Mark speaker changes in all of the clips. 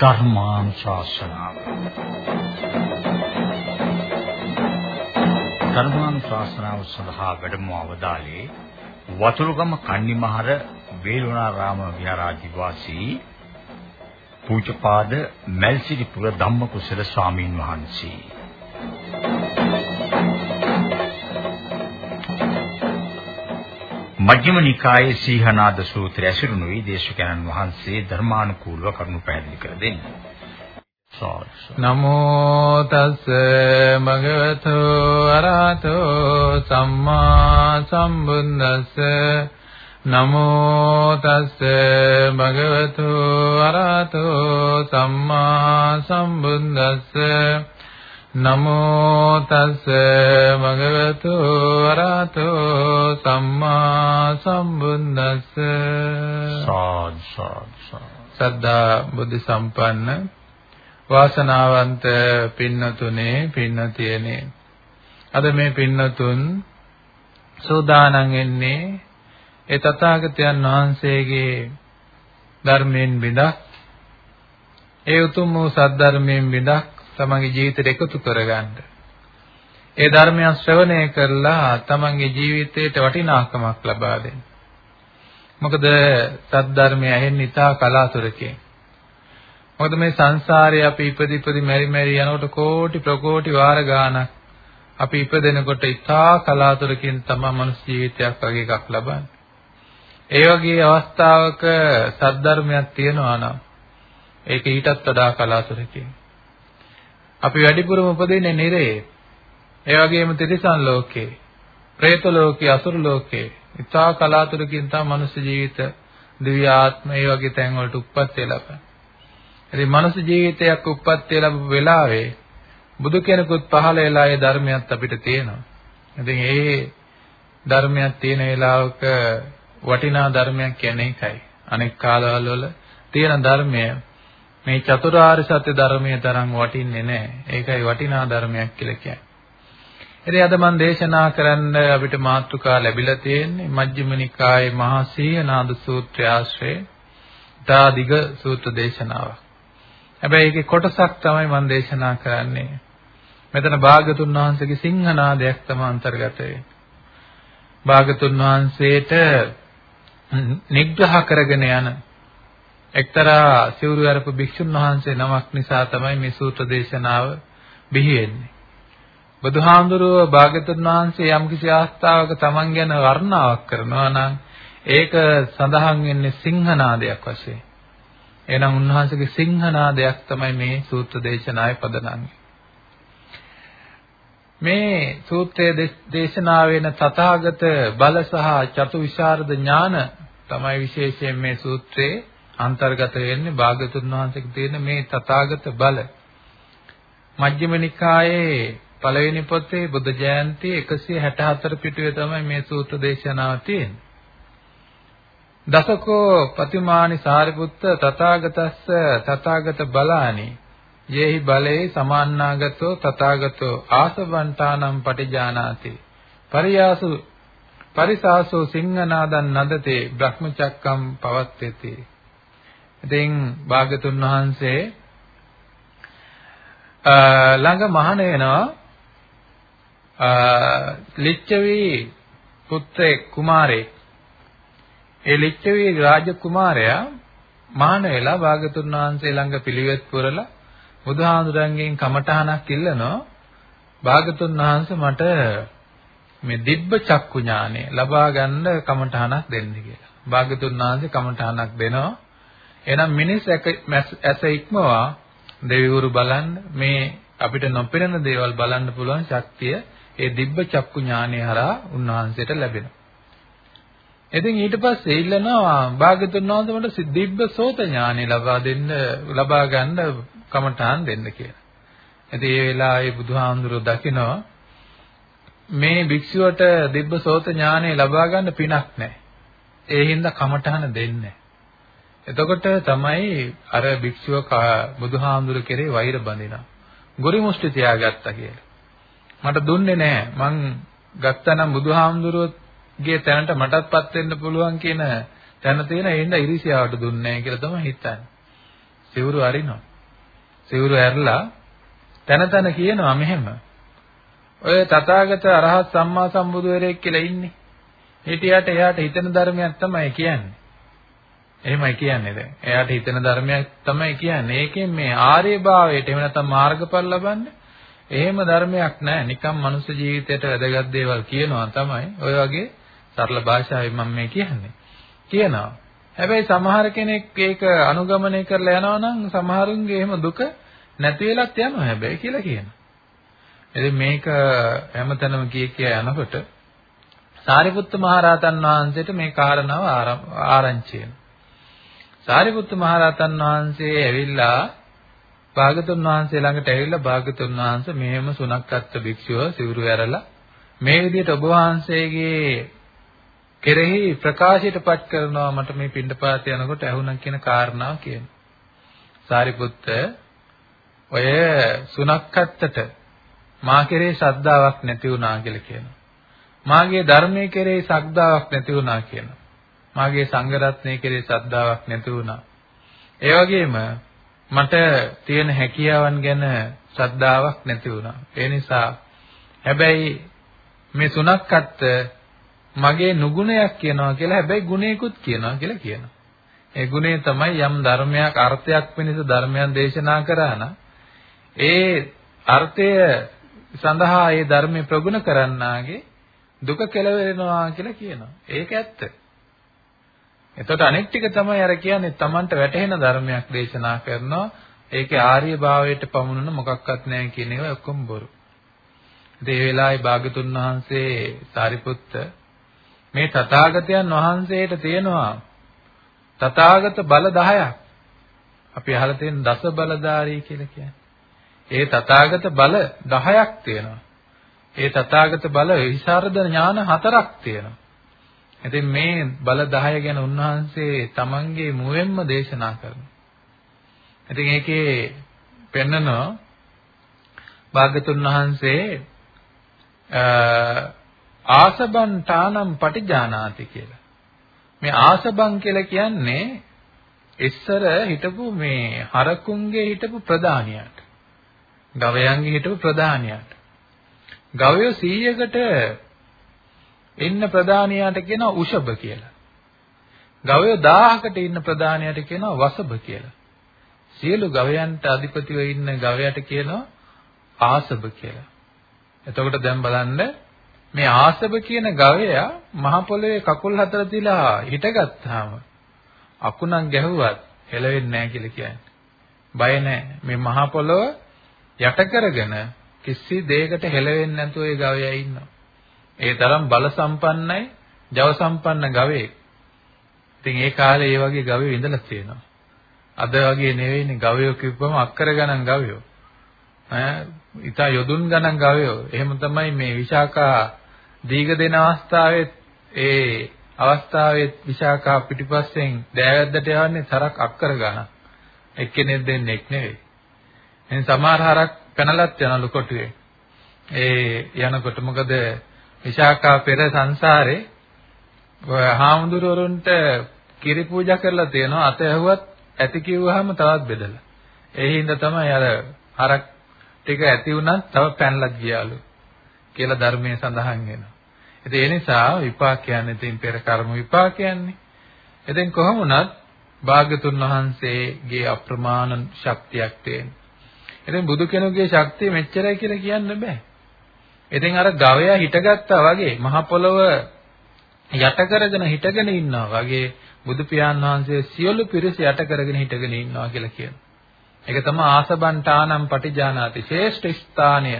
Speaker 1: ධර්මානුශාසනාව. ධර්මානුශාසනාව සඳහා වැඩම අවදාලේ වතුරුගම කන්නිමහර වේළුණාරාම විහාරාධිවාසී පූජ්‍යපාද මල්සිරිපුර ධම්මකුසල ස්වාමීන් වහන්සේ. මජ්ක්‍ධිම නිකායේ සීහනාද සූත්‍රය ඇසුරුනුයි දේශකයන්න් වහන්සේ ධර්මානුකූලව කරුණු පැහැදිලි කර දෙන්නේ.
Speaker 2: නමෝ තස් භගවතු අරහතෝ සම්මා සම්බුද්දස්ස නමෝ තස් භගවතු අරහතෝ සම්මා සම්බුද්දස්ස නමෝ තස් භගවතු වරහතෝ සම්මා සම්බුද්දස්ස.
Speaker 1: සාද් සාද්
Speaker 2: සද්දා බුද්ධ සම්පන්න වාසනාවන්ත පින්නතුනේ පින්නතියනේ. අද මේ පින්නතුන් සෝදානම් වෙන්නේ ඒ තථාගතයන් වහන්සේගේ ධර්මයෙන් බිඳක් ඒ උතුම් වූ සද්ධර්මයෙන් බිඳක් තමන්ගේ ජීවිතයට එකතු කරගන්න. ඒ ධර්මය ශ්‍රවණය කරලා තමන්ගේ ජීවිතයට වටිනාකමක් ලබා දෙන්න. මොකද සද්ධර්මය ඇහෙන්නේ ඉතා කලාතුරකින්. මොකද මේ සංසාරේ අපි ඉපදි ඉපදි මෙරි මෙරි යනකොට කෝටි ප්‍රකෝටි වාර ගාණක් අපි ඉපදෙනකොට ඉතා කලාතුරකින් තමයි මනුස්ස ජීවිතයක් වගේ එකක් ලබන්නේ. ඒ වගේ අවස්ථාවක සද්ධර්මයක් තියෙනවා නම් ඒක ඊටත් වඩා කලාතුරකින්. අපි වැඩිපුරම උපදින්නේ නිරේ. ඒ වගේම තිරිසන් ලෝකේ, പ്രേත ලෝකේ, අසුර ලෝකේ. ඉතා කලාතුරකින් තමයි මනුෂ්‍ය ජීවිත, දිව්‍ය ආත්ම ඒ වගේ තැන් වලට උප්පත්ති ලැබෙන්නේ. ඉතින් මනුෂ්‍ය ජීවිතයක් උප්පත්ති ලැබු වෙලාවේ බුදු කෙනෙකුත් පහළ වෙලා ඒ ධර්මයක් අපිට තියෙනවා. ඉතින් ඒ ධර්මයක් තියෙන වෙලාවක වටිනා ධර්මයක් කියන්නේ ඒකයි. අනෙක් කාලවල වල තියෙන ධර්මය මේ චතුරාර්ය සත්‍ය ධර්මයේ තරම් වටින්නේ නැහැ. ඒකයි වටිනා ධර්මයක් කියලා කියන්නේ. ඉතින් අද මම දේශනා කරන්න අපිට මාතෘකා ලැබිලා තියෙන්නේ මජ්ක්‍ධිම නිකායේ මහා සීහනාද සූත්‍රය ආශ්‍රේ දාදිග සූත්‍ර දේශනාව. හැබැයි ඒකේ කොටසක් තමයි මම දේශනා කරන්නේ. මෙතන භාගතුන් වහන්සේගේ සිංහනාදයක් තමයි අන්තර්ගත වෙන්නේ. භාගතුන් වහන්සේට නිග්‍රහ කරගෙන යන එක්තරා සිවුරු අරපු භික්ෂුන් වහන්සේ නමක් නිසා තමයි මේ සූත්‍ර දේශනාව බිහි වෙන්නේ. බුදුහාමුදුරුව භාග්‍යතුන් වහන්සේ යම්කිසි අවස්ථාවක Taman ගැන වර්ණාවක් කරනවා නම් ඒක සඳහන් වෙන්නේ සිංහනාදයක් වශයෙන්. එහෙනම් උන්වහන්සේගේ සිංහනාදයක් තමයි මේ සූත්‍ර දේශනාවේ පදනම. මේ සූත්‍රයේ දේශනාවෙන තථාගත බල සහ චතු විශාරද ඥාන තමයි විශේෂයෙන් මේ සූත්‍රයේ අන්තර්ගත වෙන්නේ භාගතුන් වහන්සේගේ තියෙන මේ තථාගත බල. මජ්ක්‍ධිම නිකායේ පළවෙනි පොතේ බුද්ධ ජයන්ති 164 පිටුවේ තමයි මේ සූත්‍ර දේශනාව තියෙන්නේ. දසකෝ පතිමානි සාරිපුත්ත තථාගතස්ස තථාගත බලානි යේහි බලේ සමාන්නාගතෝ තථාගතෝ ආසවන්තානම් පටිජානාති පරියාසු පරිසාසෝ සිංහනාදන් නදතේ බ්‍රහ්මචක්කම් පවත්තේති ඉතින් භාගතුන් වහන්සේ ළඟ මහාන වෙනවා ලිච්ඡවි පුත්‍රේ කුමාරයෙක්. ඒ ලිච්ඡවි රාජ කුමාරයා මහාන වෙලා භාගතුන් වහන්සේ ළඟ පිළිවෙත් පුරලා බුදුහාමුදුරන්ගෙන් කමඨහනක් ඉල්ලනවා. භාගතුන් වහන්සේ මට මේ දිබ්බ චක්කු ඥානය ලබා ගන්න කමඨහනක් දෙන්න කියලා. භාගතුන් වහන්සේ කමඨහනක් දෙනවා. එහෙනම් මිනිස් ඇස ඉක්මවා දෙවිවරු බලන්න මේ අපිට නොපෙනෙන දේවල් බලන්න පුළුවන් ශක්තිය ඒ දිබ්බ චක්කු ඥානය හරහා උන්වහන්සේට ලැබෙනවා. ඉතින් ඊට පස්සේ ඉල්ලනවා භාග්‍යතුන් වහන්සේ මට දිබ්බ සෝත ඥානය ලබා දෙන්න ලබා ගන්න කමඨාන් දෙන්න කියලා. ඉතින් ඒ වෙලාවේ බුදුහාමුදුරුවෝ දකිනවා මේ භික්ෂුවට දිබ්බ සෝත ඥානය ලබා ගන්න පිනක් නැහැ. ඒ හින්දා කමඨාන දෙන්නේ එතකොට තමයි අර භික්ෂුව බුදුහාමුදුර කෙරේ වෛර බඳිනවා. ගොරි මුෂ්ටි තියාගත්තා කියලා. මට දුන්නේ නැහැ. මං ගත්තනම් බුදුහාමුදුරුවෝගේ තැනට මටත්පත් වෙන්න පුළුවන් කියන තැන තියෙන ඒ හින්දා ඉරිසියාවට දුන්නේ නැහැ කියලා තමයි හිතන්නේ. සිවුරු අරිනවා. සිවුරු ඇරලා තන තන කියනවා මෙහෙම. ඔය තථාගත අරහත් සම්මා සම්බුදුවරයෙක් කියලා ඉන්නේ. හිටියට එයාට හිතෙන ධර්මයක් තමයි කියන්නේ. එහෙමයි කියන්නේ දැන්. එයාට හිතෙන ධර්මයක් තමයි කියන්නේ. ඒකෙන් මේ ආර්ය භාවයට එහෙම නැත්නම් මාර්ගඵල ලබන්නේ එහෙම ධර්මයක් නැහැ. නිකම් මනුස්ස ජීවිතයට වැදගත් දේවල් කියනවා තමයි. ඔය වගේ සරල භාෂාවෙන් මම මේ කියන්නේ. කියනවා. හැබැයි සමහර කෙනෙක් ඒක අනුගමනය කරලා යනවා නම් සමහරුන්ගේ එහෙම දුක නැති වෙලත් යනවා හැබැයි කියලා කියනවා. ඉතින් මේක හැමතැනම කිය කිය යනකොට සාරිපුත්ත මහරහතන් වහන්සේට මේ කාරණාව ආරංචි වෙනවා. සාරිපුත්ත මහරහතන් වහන්සේ ඇවිල්ලා භාගතුන් වහන්සේ ළඟට ඇවිල්ලා භාගතුන් වහන්සේ මෙහෙම සුණක්කත්ත භික්ෂුව සිවුරු ඇරලා මේ විදිහට ඔබ වහන්සේගේ කෙරෙහි ප්‍රකාශයටපත් කරනවා මට මේ පින්ඩපාත යනකොට ඇහුණා කියන කාරණාව කියනවා. සාරිපුත්ත ඔය සුණක්කත්තට මා කෙරෙහි ශ්‍රද්ධාවක් නැති වුණා කියලා කියනවා. මාගේ ධර්මයේ කෙරෙහි ශ්‍රද්ධාවක් නැති වුණා කියනවා. මාගේ සංඝ රත්නයේ කෙරෙහි ශ්‍රද්ධාවක් නැති වුණා. ඒ වගේම මට තියෙන හැකියාවන් ගැන ශ්‍රද්ධාවක් නැති වුණා. ඒ නිසා හැබැයි මේ සුණක්කත් මගේ නුගුණයක් කියනවා කියලා හැබැයි ගුණයකුත් කියනවා කියලා කියනවා. ඒ ගුණය තමයි යම් ධර්මයක් අර්ථයක් වෙනස ධර්මයන් දේශනා කරා නම් ඒ අර්ථය සඳහා ඒ ධර්මය ප්‍රගුණ කරන්නාගේ දුක කෙලවෙනවා කියලා කියනවා. ඒක ඇත්ත. එතකොට අනෙක් ටික තමයි අර කියන්නේ Tamanට වැටහෙන ධර්මයක් දේශනා කරනවා. ඒකේ ආර්ය භාවයට පමුණුන මොකක්වත් නැහැ කියන ඒවා ඔක්කොම බොරු. ඉතින් ඒ වෙලාවේ භාගතුන් වහන්සේ සාරිපුත්ත මේ තථාගතයන් වහන්සේට තියෙනවා තථාගත බල 10ක්. අපි අහලා තියෙන දස බලධාරී කියලා කියන්නේ. ඒ තථාගත බල 10ක් තියෙනවා. ඒ තථාගත බල විසරද ඥාන හතරක් තියෙනවා. ඉතින් මේ බල 10 ගැන උන්වහන්සේ තමන්ගේ මුවෙන්ම දේශනා කරනවා. ඉතින් ඒකේ පෙන්නනවා භාගතුන් වහන්සේ ආසබන් තානම් පටිජානාති කියලා. මේ ආසබන් කියලා කියන්නේ ඉස්සර හිටපු මේ හරකුන්ගේ හිටපු ප්‍රධානියාට. ගවයන්ගේ හිටපු ප්‍රධානියාට. ගවයෝ 100කට ඉන්න ප්‍රධානියාට කියනවා උෂභ කියලා. ගවයෝ 1000කට ඉන්න ප්‍රධානියාට කියනවා වසභ කියලා. සියලු ගවයන්ට අධිපතිව ඉන්න ගවයාට කියනවා ආසභ කියලා. එතකොට දැන් බලන්න මේ ආසභ කියන ගවයා මහ පොළවේ කකුල් හතර තියලා හිටගත්තාම අකුණක් ගැහුවත් හෙලවෙන්නේ නැහැ කියලා කියන්නේ. බය නැහැ. මේ මහ පොළව යට කරගෙන කිසි දෙයකට හෙලවෙන්නේ නැතුව ඒ ගවයා ඉන්නවා. ඒ තරම් බල සම්පන්නයි, ජව සම්පන්න ගවයෙක්. ඉතින් ඒ කාලේ ඒ වගේ ගවයෝ ඉඳලා තියෙනවා. අද වගේ නෙවෙයිනේ ගවයෝ කිව්වම අක්කර ගණන් ගවයෝ. ඈ ඊට යොදුන් ගණන් ගවයෝ. එහෙම තමයි මේ විශාකා දීග දෙන අවස්ථාවේ ඒ අවස්ථාවේ විශාකා පිටිපස්සෙන් දෑවැද්දට යවන්නේ තරක් අක්කර ගණන්. එක්කෙනෙක් දෙන්නෙක් නෙවෙයි. එහෙනම් සමහර හරක් පැනලත් යනලු කොටුවේ. ඒ යනකොට මොකද විශාකා පෙර සංසාරේ හාමුදුරුවරුන්ට කිරි පූජා කරලා තියෙනවා අත ඇහුවත් ඇති කිව්වහම තවත් බෙදලා. ඒ හින්දා තමයි අර හරක් ටික ඇති වුණත් තව පැනලක් ගියාලු කියලා ධර්මයේ සඳහන් වෙනවා. ඉතින් ඒ නිසා විපාක කියන්නේ ඉතින් පෙර කර්ම විපාක කියන්නේ. ඉතින් කොහොම වුණත් භාග්‍යතුන් වහන්සේගේ අප්‍රමාණ ශක්තියක් තියෙන. ඉතින් බුදු කෙනෙකුගේ ශක්තිය මෙච්චරයි කියලා කියන්න බෑ. ඉතින් අර ගවයා හිටගත්තා වගේ මහ පොළව යට කරගෙන හිටගෙන ඉන්නවා වගේ බුදු පියාණන් වහන්සේ සියලු පිරිස යට කරගෙන හිටගෙන ඉන්නවා කියලා කියනවා. ඒක තමයි ආසබන්තානම් පටිජානාති ශ්‍රේෂ්ඨ ස්ථානය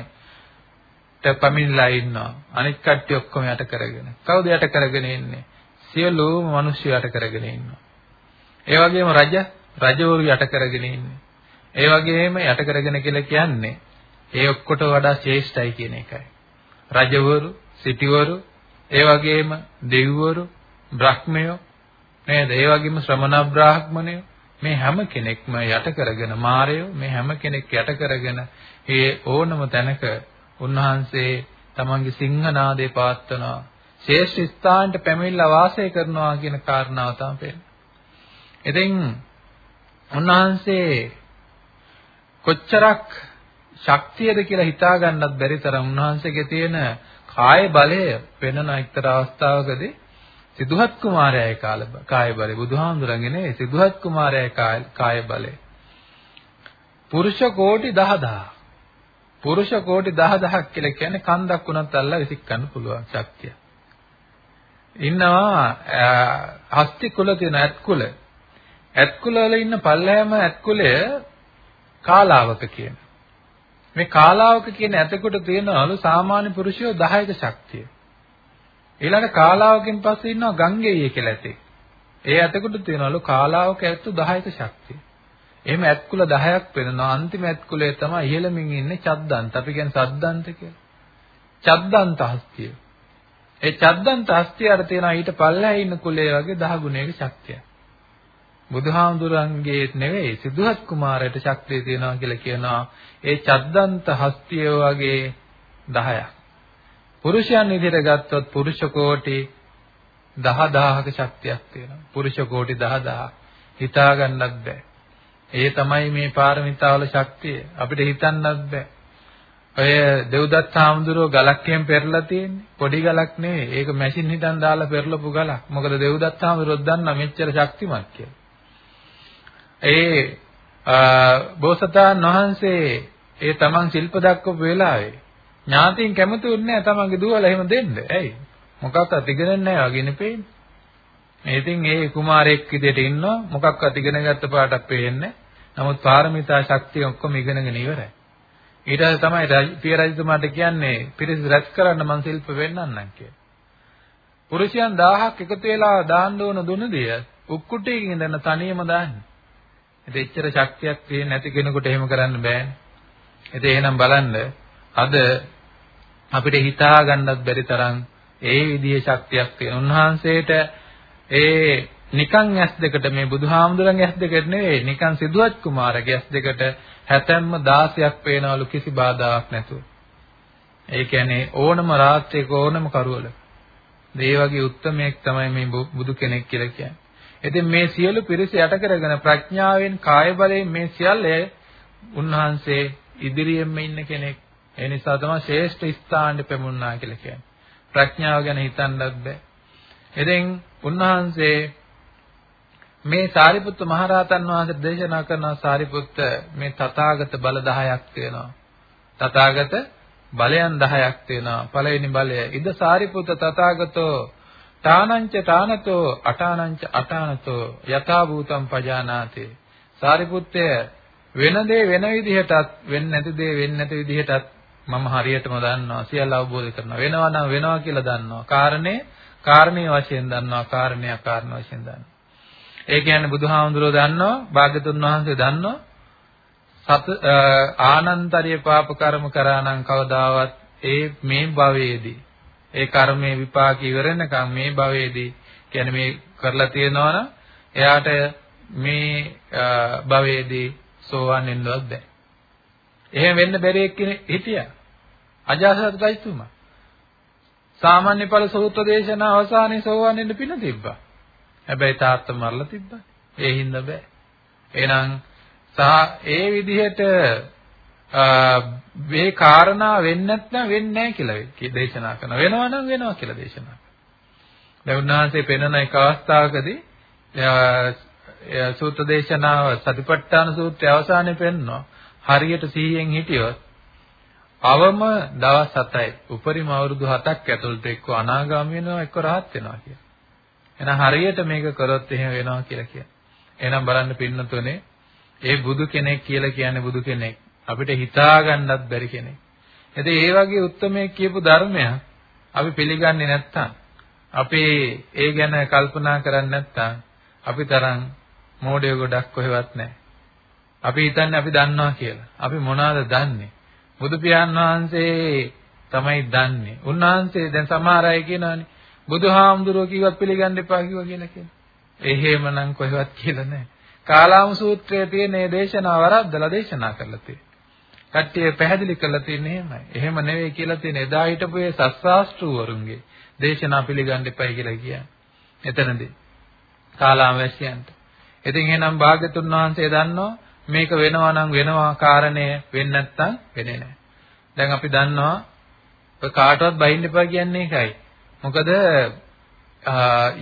Speaker 2: පැමිණලා ඉන්නවා. අනිත් කට්ටිය ඔක්කොම යට කරගෙන. කවුද යට කරගෙන ඉන්නේ? සියලුම මිනිස්සු යට කරගෙන ඉන්නවා. ඒ වගේම රජ රජවරු යට කරගෙන ඉන්නේ. ඒ වගේම යට කරගෙන කියලා කියන්නේ ඒ ඔක්කොට වඩා ශ්‍රේෂ්ඨයි කියන එකයි. රජවරු, සිටිවරු, ඒ වගේම දෙවිවරු, බ්‍රහ්මයෝ නේද? ඒ වගේම ශ්‍රමණ බ්‍රාහ්මණයෝ මේ හැම කෙනෙක්ම යට කරගෙන මායයෝ මේ හැම කෙනෙක් යට කරගෙන ඒ ඕනම තැනක උන්වහන්සේ තමන්ගේ සිංහනාදේ පාත්වනවා ශේෂ්ඨ ස්ථානට පැමිණලා වාසය කරනවා කියන කාරණාව තමයි පෙන්නේ. ඉතින් උන්වහන්සේ කොච්චරක් ශක්තියද කියලා හිතා ගන්නත් බැරි තරම් උන්වහන්සේගේ තියෙන කාය බලය වෙනන එක්තරා අවස්ථාවකදී සිදුහත් කුමාරයාගේ කාය බලය බුදුහාමුදුරන්ගේ නෙවෙයි සිදුහත් කුමාරයාගේ කාය බලය පුරුෂ කෝටි 10000 පුරුෂ කෝටි 10000ක් කියලා කියන්නේ කන්දක් උනත් අල්ලලා විසිකන්න පුළුවන් ශක්තිය. ඉන්නවා හස්ති කුල තියෙන ඇත් කුල. ඇත් කුල වල ඉන්න පල්ලෑම ඇත් කුලය කාලාවක කියන. මේ කාලාවක කියන ඇතෙකුට තියෙනවලු සාමාන්‍ය පුරුෂයෝ 10ක ශක්තිය. ඊළඟ කාලාවකින් පස්සේ ඉන්නවා ගංගේය කියලා ඇතේ. ඒ ඇතෙකුට තියෙනවලු කාලාවක ඇත්තු 10ක ශක්තිය. එහෙම ඇත්කුල 10ක් වෙනවා. අන්තිම ඇත්කුලේ තමයි ඉහළමින් ඉන්නේ චද්දන්ත. අපි කියන්නේ සද්දන්ත කියලා. චද්දන්ත හස්තිය. ඒ චද්දන්ත හස්තියට තියෙනවා ඊට පල්ලෙහා ඉන්න කුලයේ වගේ 10 ගුණයක ශක්තිය. බුදුහාමුදුරන්ගේ නෙවෙයි සිද්ධාත් කුමාරයට ශක්තිය තියෙනවා කියලා කියනවා. ඒ චද්දන්ත හස්තිය වගේ 10ක්. පුරුෂයන් විදිහට ගත්තොත් පුරුෂ කෝටි 10000ක ශක්තියක් තියෙනවා. පුරුෂ කෝටි 10000 හිතා ගන්නත් බෑ. ඒ තමයි මේ පාරමිතාවල ශක්තිය. අපිට හිතන්නත් බෑ. ඔය දෙව්දත් හාමුදුරුවෝ ගලක්යෙන් පෙරලා තියෙන්නේ. පොඩි ගලක් නෙවෙයි. ඒක මැෂින් හිටන් දාලා පෙරලපු ගලක්. මොකද දෙව්දත් හාමුදුරුවෝ දන්නා මෙච්චර ශක්තිමත් කියලා. ඒ බෝසතාණන් වහන්සේ ඒ තමන් ශිල්ප දක්වපු වෙලාවේ ඥාතීන් කැමති වුණේ නැහැ තමන්ගේ දුවලා එහෙම දෙන්න. ඇයි? මොකක්වත් ඉගෙනන්නේ නැහැ වගේ නෙපෙන්නේ. ඉතින් ඒ කුමාරයෙක් විදිහට ඉන්නවා මොකක්වත් ඉගෙන ගත්ත පාටක් පේන්නේ. නමුත් පාරමිතා ශක්තිය ඔක්කොම ඉගෙනගෙන ඉවරයි. ඊට පස්සේ තමයි පිය රජතුමාට කියන්නේ පිරිස රැස් කරන්න මං ශිල්ප වෙන්නන්නම් කියලා. පුරුෂයන් 1000ක් එකතු වෙලා දාන්න ඕන දුනදිය උක්කුටියකින් ඉඳන් තනියම දාන්නේ. ඉතින් එච්චර ශක්තියක් තියෙන නැති කෙනෙකුට එහෙම කරන්න බෑනේ. ඉතින් එහෙනම් බලන්න අද අපිට හිතා ගන්නත් බැරි තරම් ඒ විදිහේ ශක්තියක් තියෙන උන්වහන්සේට ඒ නිකන් ඇස් දෙකට මේ බුදුහාමුදුරන්ගේ ඇස් දෙකට නෙවෙයි නිකන් සිදුවත් කුමාරගේ ඇස් දෙකට හැතැම්ම 16ක් පේනවලු කිසි බාධාවක් නැතුව. ඒ කියන්නේ ඕනම රාත්‍රියක ඕනම කරවල. ඒ වගේ උත්මයෙක් තමයි මේ බුදු කෙනෙක් කියලා කියන්නේ. ඉතින් මේ සියලු පිරිස යට කරගෙන ප්‍රඥාවෙන් කාය බලයෙන් මේ සියල්ල උන්වහන්සේ ඉදිරියෙන්ම ඉන්න කෙනෙක්. ඒ නිසා තමයි ශ්‍රේෂ්ඨ ස්ථානෙ පෙමුණා කියලා කියන්නේ. ප්‍රඥාව ගැන හිතන්නත් බෑ. ඉතින් උන්වහන්සේ මේ සාරිපුත්ත මහරහතන් වහන්සේ දේශනා කරන සාරිපුත්ත මේ තථාගත බල 10ක් තියෙනවා. තථාගත බලයන් 10ක් තියෙනවා. පළවෙනි බලය ඉද සාරිපුත්ත තථාගතෝ තානංච තානතෝ අටානංච අටානතෝ යථා භූතම් පජානාති. සාරිපුත්තය වෙන දේ වෙන විදිහටත් වෙන්නේ නැති දේ වෙන්නේ නැති විදිහටත් මම හරියටම දන්නවා සියල්ල අවබෝධ කරනවා වෙනවා නම් වෙනවා කියලා දන්නවා කාරණේ කාරණේ වශයෙන් දන්නවා කාරණේ අකාරණ වශයෙන් දන්නවා. ඒ කියන්නේ බුදුහාමුදුරුවෝ දන්නවා භාග්‍යතුන් වහන්සේ දන්නවා සත ආනන්තරිය පාප කර්ම කරා නම් කවදාවත් ඒ මේ භවයේදී ඒ කර්මයේ විපාක ඉවරනකම් මේ භවයේදී කියන්නේ මේ කරලා තියෙනවා නම් එයාට මේ භවයේදී සෝවන් වෙන්නවත් බෑ. එහෙම වෙන්න බැරි එක්කෙනෙක් හිටියා. අජාසත් රජතුමා. සාමාන්‍ය ඵල සූත්‍ර දේශනා අවසානයේ සෝවන් වෙන්න පින තිබ්බා. හැබැයි තාත්තා මරලා තිබ්බා. ඒ හින්දා බෑ. එහෙනම් සහ ඒ විදිහට මේ කාරණා වෙන්නේ නැත්නම් වෙන්නේ නැහැ කියලා දේශනා කරනවා. වෙනවා නම් වෙනවා කියලා දේශනා කරනවා. දැන් උන්වහන්සේ පෙන්වන එක අවස්ථාවකදී සූත්‍ර දේශනාව සතිපට්ඨාන සූත්‍රයේ අවසානයේ පෙන්වනවා. හරියට 100න් හිටියොත් අවම දවස් 7යි. උපරිම අවුරුදු 7ක් ඇතුළත එක්ක අනාගාමී වෙනවා එක්ක රහත් වෙනවා කියන. එහෙනම් හරියට මේක කරොත් එහෙම වෙනවා කියලා කියන. එහෙනම් බලන්න පින්නතුනේ ඒ බුදු කෙනෙක් කියලා කියන්නේ බුදු කෙනෙක්. අපිට හිතා ගන්නත් බැරි කෙනෙක්. ඉතින් ඒ වගේ උත්මයෙක් කියපු ධර්මයක් අපි පිළිගන්නේ නැත්තම් අපි ඒ ගැන කල්පනා කරන්නේ නැත්තම් අපි තරම් මෝඩය ගොඩක් කොහෙවත් නැහැ. අපි හිතන්නේ අපි දන්නවා කියලා. අපි මොනවාද දන්නේ? බුදු පියාණන් වහන්සේ තමයි දන්නේ. උන්වහන්සේ දැන් සමහර අය කියනවානේ බුදුහාමුදුරුවෝ කිව්වත් පිළිගන්න එපා කිව්වා කියලා කියන. එහෙමනම් කොහෙවත් කියලා නැහැ. කාලාම සූත්‍රයේ තියෙන මේ දේශනාව වරද්දලා දේශනා කරලා තියෙනවා. කට්ටිය පැහැදිලි කරලා තියෙන්නේ එහෙමයි. එහෙම නෙවෙයි කියලා තියෙන එදා හිටපු ඒ සස්සාස්ත්‍රූවරුන්ගේ දේශනා පිළිගන්න එපයි කියලා කියන්නේ. එතනදී කාලාම වැසියන්ට. ඉතින් එහෙනම් භාග්‍යතුන් වහන්සේ දන්නවා මේක වෙනවා නම් වෙනවා කාරණය වෙන්නේ නැත්තම් වෙන්නේ නැහැ. දැන් අපි දන්නවා ඔය කාටවත් බයින්න එපා කියන්නේ ඒකයි. මොකද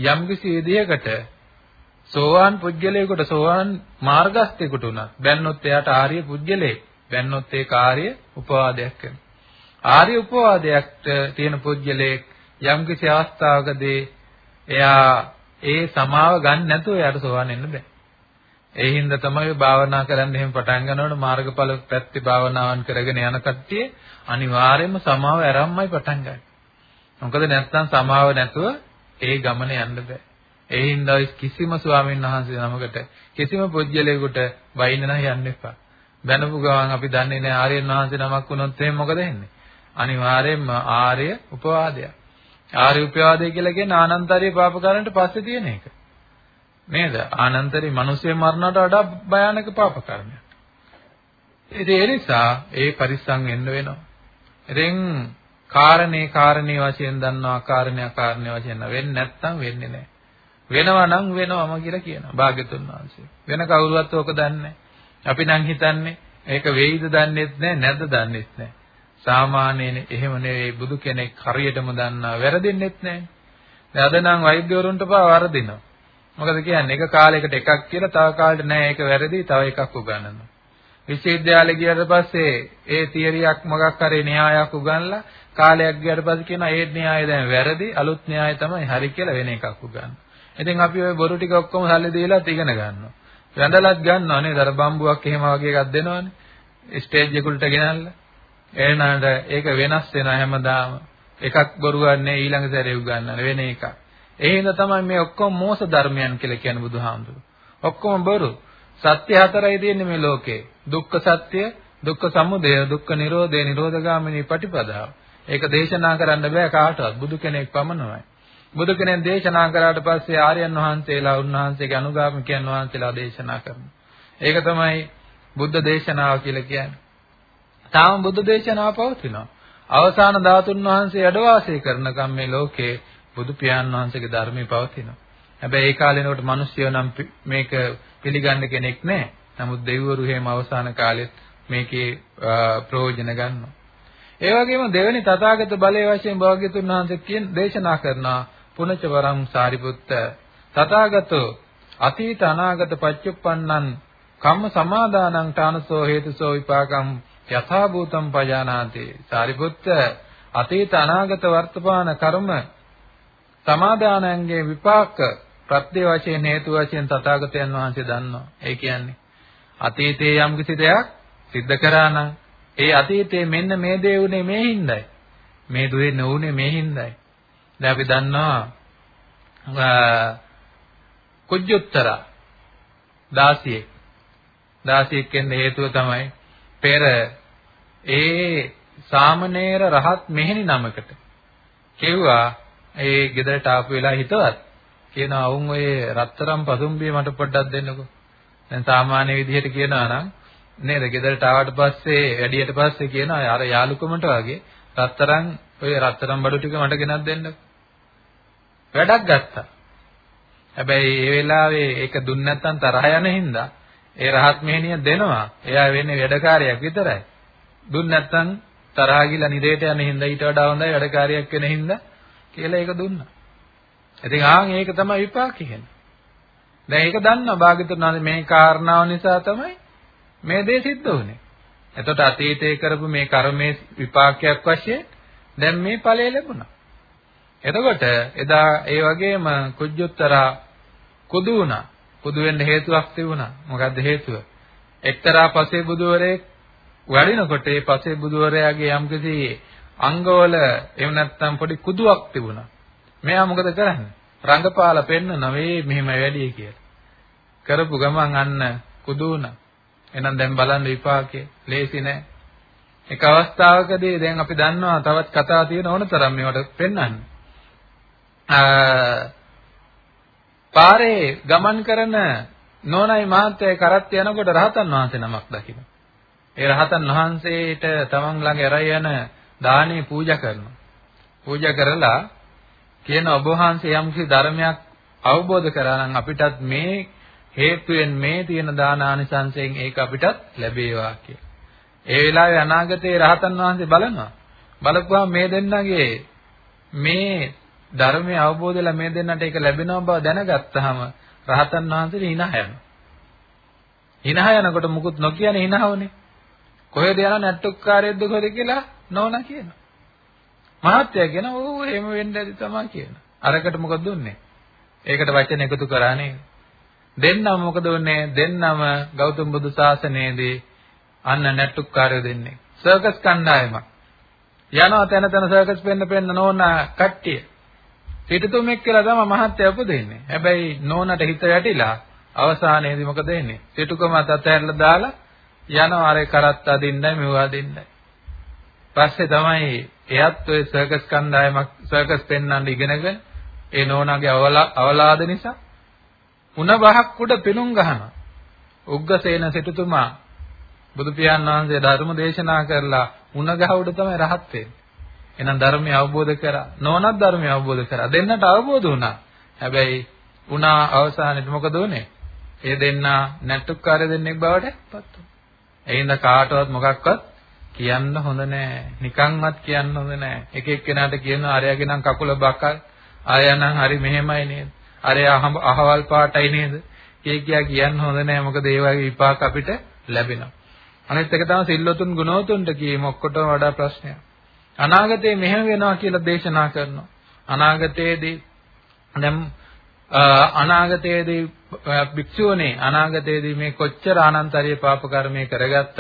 Speaker 2: යම් කිසි විදියකට සෝවාන් පුජ්‍යලයකට සෝවාන් මාර්ගස්ථයකට උනත් බැන්නොත් එයාට ආර්ය පුජ්‍යලේ බැන්නොත් ඒ කාර්ය උපවාදයක් වෙනවා. ආර්ය උපවාදයකට තියෙන පුජ්‍යලේ යම් කිසි අවස්ථාවකදී එයා ඒ සමාව ගන්න නැතුව එයාට සෝවාන් වෙන්න බෑ. ඒ හින්දා තමයි භාවනා කරන්න එහෙම පටන් ගන්නකොට මාර්ගඵල පැත්තේ භාවනාවන් කරගෙන යන කට්ටිය අනිවාර්යයෙන්ම සමාව ආරම්මයි පටන් ගන්න. මොකද නැත්නම් සමාව නැතුව ඒ ගමන යන්න බෑ. ඒ හින්දා කිසිම ස්වාමීන් වහන්සේ නමකට කිසිම පුජ්‍යලයකට වයින්න නම් යන්න එපා. බැනපු ගමන් අපි දන්නේ නැහැ ආර්යයන් වහන්සේ නමක් වුණොත් එහෙනම් මොකද වෙන්නේ? අනිවාර්යයෙන්ම ආර්ය උපවාදයක්. ආර්ය උපවාදය කියලා කියන්නේ ආනන්තරීය පාප කරන්නට පස්සේ තියෙන එක. නේද? ආනන්තරී මිනිස්සේ මරණයට වඩා භයානක පාප කර්මයක්. ඒ නිසා ඒ පරිස්සම් වෙන්න වෙනවා. ඉතින් කාරණේ කාරණේ වශයෙන් දන්නවා කාරණේ කාරණේ වශයෙන් වෙන්නේ නැත්නම් වෙන්නේ නැහැ. වෙනවා නම් වෙනවම කියලා කියනවා භාග්‍යතුන් වහන්සේ. වෙන කවුරුවත් ඕක දන්නේ අපි නම් හිතන්නේ ඒක වෙයිද දන්නේත් නැහැ නැද්ද දන්නේත් නැහැ. සාමාන්‍යයෙන් එහෙම නෙවෙයි බුදු කෙනෙක් හරියටම දන්නා වැරදෙන්නෙත් නැහැ. දැන් අද නම් වෛද්‍යවරුන්ට පවා වරදිනවා. මොකද කියන්නේ එක කාලයකට එකක් කියලා තව කාලෙට නෑ ඒක වැරදි තව එකක් උගන්වනවා. විශ්වවිද්‍යාලේ ගියාට පස්සේ ඒ තියරියක් මොකක් හරි න්‍යායක් උගන්ලා කාලයක් ගියාට පස්සේ කියනවා ඒ න්‍යාය දැන් වැරදි අලුත් න්‍යාය තමයි හරි කියලා වෙන එකක් උගන්වනවා. ඉතින් අපි ওই බොරු ටික ඔක්කොම සල්ලි දීලා ඉගෙන ගන්නවා. වැඳලත් ගන්නවා නේද? අර බම්බුවක් එහෙම වගේ එකක් දෙනවනේ. ස්ටේජ් එකට ගෙනල්ලා. එහෙනම් ඒක වෙනස් වෙනවා හැමදාම. එකක් බොරු ගන්න ඊළඟ සැරේ උගන්වන වෙන එකක්. ඒ හින්දා තමයි මේ ඔක්කොම මෝස ධර්මයන් කියලා කියන්නේ බුදුහාමුදුරු. ඔක්කොම බොරු. සත්‍ය හතරයි තියෙන්නේ මේ ලෝකේ. දුක්ඛ සත්‍ය, දුක්ඛ සමුදය, දුක්ඛ නිරෝධය, නිරෝධගාමිනී පටිපදාව. ඒක දේශනා කරන්න බෑ කාටවත්. බුදු කෙනෙක් පමණයි. බුදු කෙනෙක් දේශනා කරාට පස්සේ ආර්යයන් වහන්සේලා උන්වහන්සේගේ අනුගාමිකයන් වහන්සේලා දේශනා කරනවා. ඒක තමයි බුද්ධ දේශනාව කියලා කියන්නේ. තාම බුද්ධ දේශනාව පවතිනවා. අවසාන ධාතුන් වහන්සේ වැඩ වාසය කරනකම් මේ ලෝකේ බුදු පියාණන් වහන්සේගේ ධර්මයේ පවතිනවා. හැබැයි ඒ කාලේනකොට මිනිස්සුયો නම් මේක පිළිගන්න කෙනෙක් නැහැ. නමුත් දෙවිවරු එහෙම අවසාන කාලෙත් මේකේ ප්‍රයෝජන ගන්නවා. ඒ වගේම දෙවෙනි තථාගත බලයේ වශයෙන් භාග්‍යතුන් වහන්සේ කියන දේශනා කරනවා පුනච වරම් සාරිපුත්ත තථාගතෝ අතීත අනාගත පච්චුප්පන්නං කම්ම සමාදානං ඨානසෝ හේතුසෝ විපාකම් යථා භූතම් පජානාති සාරිපුත්ත අතීත අනාගත වර්තමාන කර්ම සමාදානයන්ගේ විපාක ප්‍රත්‍ය වශයෙන් හේතු වශයෙන් තථාගතයන් වහන්සේ දන්නවා. ඒ කියන්නේ අතීතයේ යම් කිසි දෙයක් සිද්ධ කරා නම් ඒ අතීතයේ මෙන්න මේ දේ උනේ මේ හින්දායි. මේ දුවේ නොඋනේ මේ හින්දායි. දැන් අපි දන්නවා කුජ්ජුත්තර 16 16 කියන්නේ හේතුව තමයි පෙර ඒ සාමණේර රහත් මෙහෙණි නමකට කිව්වා ඒ ගෙදරට ආපු වෙලාව හිතවත් කියනවා වුන් ඔය රත්තරම් පසුම්බිය මට පොඩ්ඩක් දෙන්නකෝ. දැන් සාමාන්‍ය විදිහට කියනවා නම් නේද ගෙදරට ආවට පස්සේ වැඩියට පස්සේ කියනවා අර යාළුකමට වගේ රත්තරන් ඔය රත්තරන් බඩු ටික මට ගෙනත් දෙන්නකෝ. වැඩක් ගත්තා. හැබැයි ඒ වෙලාවේ ඒක දුන්න නැත්නම් තරහ යන හින්දා ඒ රහත් මෙහෙණිය දෙනවා. එයා වෙන්නේ වැඩකාරයක් විතරයි. දුන්න නැත්නම් තරහ ගිලා නිරේට යන හින්දා ඊට වඩා හොඳයි වැඩකාරයක් වෙන හින්දා කියලා ඒක දුන්නා. ඉතින් ආන් ඒක තමයි විපාක කියන්නේ. දැන් ඒක දන්නවා භාග්‍යතුන් වහන්සේ මේ කාරණාව නිසා තමයි මේ දේ සිද්ධ වුනේ. එතකොට අතීතයේ කරපු මේ කර්මයේ විපාකයක් වශයෙන් දැන් මේ ඵලය ලැබුණා. එතකොට එදා ඒ වගේම කුජ්ජුත්තරා කුදු වුණා. කුදු වෙන්න හේතුවක් තිබුණා. මොකද්ද හේතුව? එක්තරා පසේ බුදුවරයෙක් වඩිනකොට ඒ පසේ බුදුවරයාගේ යම්කිසි අංගවල එහෙම නැත්නම් පොඩි කුදුවක් තිබුණා. මෙයා මොකද කරන්නේ? රංගපාලා පෙන්න නවේ මෙහෙම වැඩි කියලා. කරපු ගමන් අන්න කුදු වුණා. එහෙනම් දැන් බලන්න විපාකේ ලේසි නෑ. එක අවස්ථාවකදී දැන් අපි දන්නවා තවත් කතා තියෙන ඕන තරම් මේවට පෙන්වන්න. පාරේ ගමන් කරන නෝනයි මහත්තයයි කරත් යනකොට රහතන් වහන්සේ නමක් දකින්න. ඒ රහතන් වහන්සේට තමන් ළඟ ඇරයි යන දානේ පූජා කරනවා. පූජා කරලා කියන ඔබ වහන්සේ යම්කිසි ධර්මයක් අවබෝධ කරා නම් අපිටත් මේ හේතුයෙන් මේ තියෙන දාන ආනිසංසයෙන් ඒක අපිටත් ලැබේවා කියලා. ඒ වෙලාවේ අනාගතයේ රහතන් වහන්සේ බලනවා. බලපුවාම මේ දෙන්නගේ මේ ධර්මයේ අවබෝධයලා මේ දෙන්නට ඒක ලැබෙනවා බව දැනගත්තාම රහතන් වහන්සේට hina යනවා. hina යනකොට මුකුත් නොකියනේ hinaවනේ. කොහෙද යන නැට්ටුක්කාරයෙක්ද කොහෙද කියලා නෝනා කියනවා. මහත්තයා කියන ඕ එහෙම වෙන්න ඇති තමයි කියන. අරකට මොකද දුන්නේ? ඒකට වචන එකතු කරා නේද? දෙන්නම මොකද වුනේ? දෙන්නම ගෞතම බුදු සාසනයේදී අන්න නැට්ටුක්කාරයෝ දෙන්නේ. සර්කස් කණ්ඩායමක්. යනවා තැන තැන සර්කස් පෙන්න පෙන්න නෝන කට්ටිය. පිටුතුමෙක් කියලා තමයි මහත්ය උපදින්නේ. හැබැයි නෝනට හිත වැටිලා අවසානයේදී මොකද වෙන්නේ? පිටුකම අතහැරලා දාලා යනවා අර කරත්ත අදින්නයි මෙවවා දෙන්නයි. පස්සේ තමයි එයත් ඔය සර්කස් කණ්ඩායමක් සර්කස් පෙන්වන්න ඉගෙනගෙන ඒ නෝනාගේ අවලාද නිසා උණ බහක් උඩ පිණුම් ගහනවා. උග්ගසේන සිටුතුමා බුදු පියාණන් වහන්සේ ධර්ම දේශනා කරලා උණ ගහ උඩ තමයි රහත් වෙන්නේ. එහෙනම් ධර්මය අවබෝධ කරා. නෝනත් ධර්මය අවබෝධ කරා. දෙන්නට අවබෝධ වුණා. හැබැයි උණා අවසානයේ මොකද වුනේ? ඒ දෙන්නා නැට්ටුකාරය දෙන්නෙක් බවට පත් වුණා. එහෙනම් කාටවත් මොකක්වත් කියන්න හොඳ නෑ. නිකන්වත් කියන්න හොඳ නෑ. එක එක්කෙනාට කියනවා අරයාගේ නම් කකුල බකල්. අරයා නම් හරි මෙහෙමයි නේද? අරයා අහවල් පාටයි නේද? කිය කියා කියන්න හොඳ නෑ. මොකද ඒ වගේ විපාක අපිට ලැබෙනවා. අනිත් එක තමයි සිල්වතුන් ගුණවතුන්ට කියීම ඔක්කොටම වඩා ප්‍රශ්නයක්. අනාගතේ මෙහෙම වෙනවා කියලා දේශනා කරනවා. අනාගතයේදී දැන් අනාගතයේදී භික්ෂුවනේ අනාගතයේදී මේ කොච්චර අනන්තරිය පාප කර්මයේ කරගත්තත්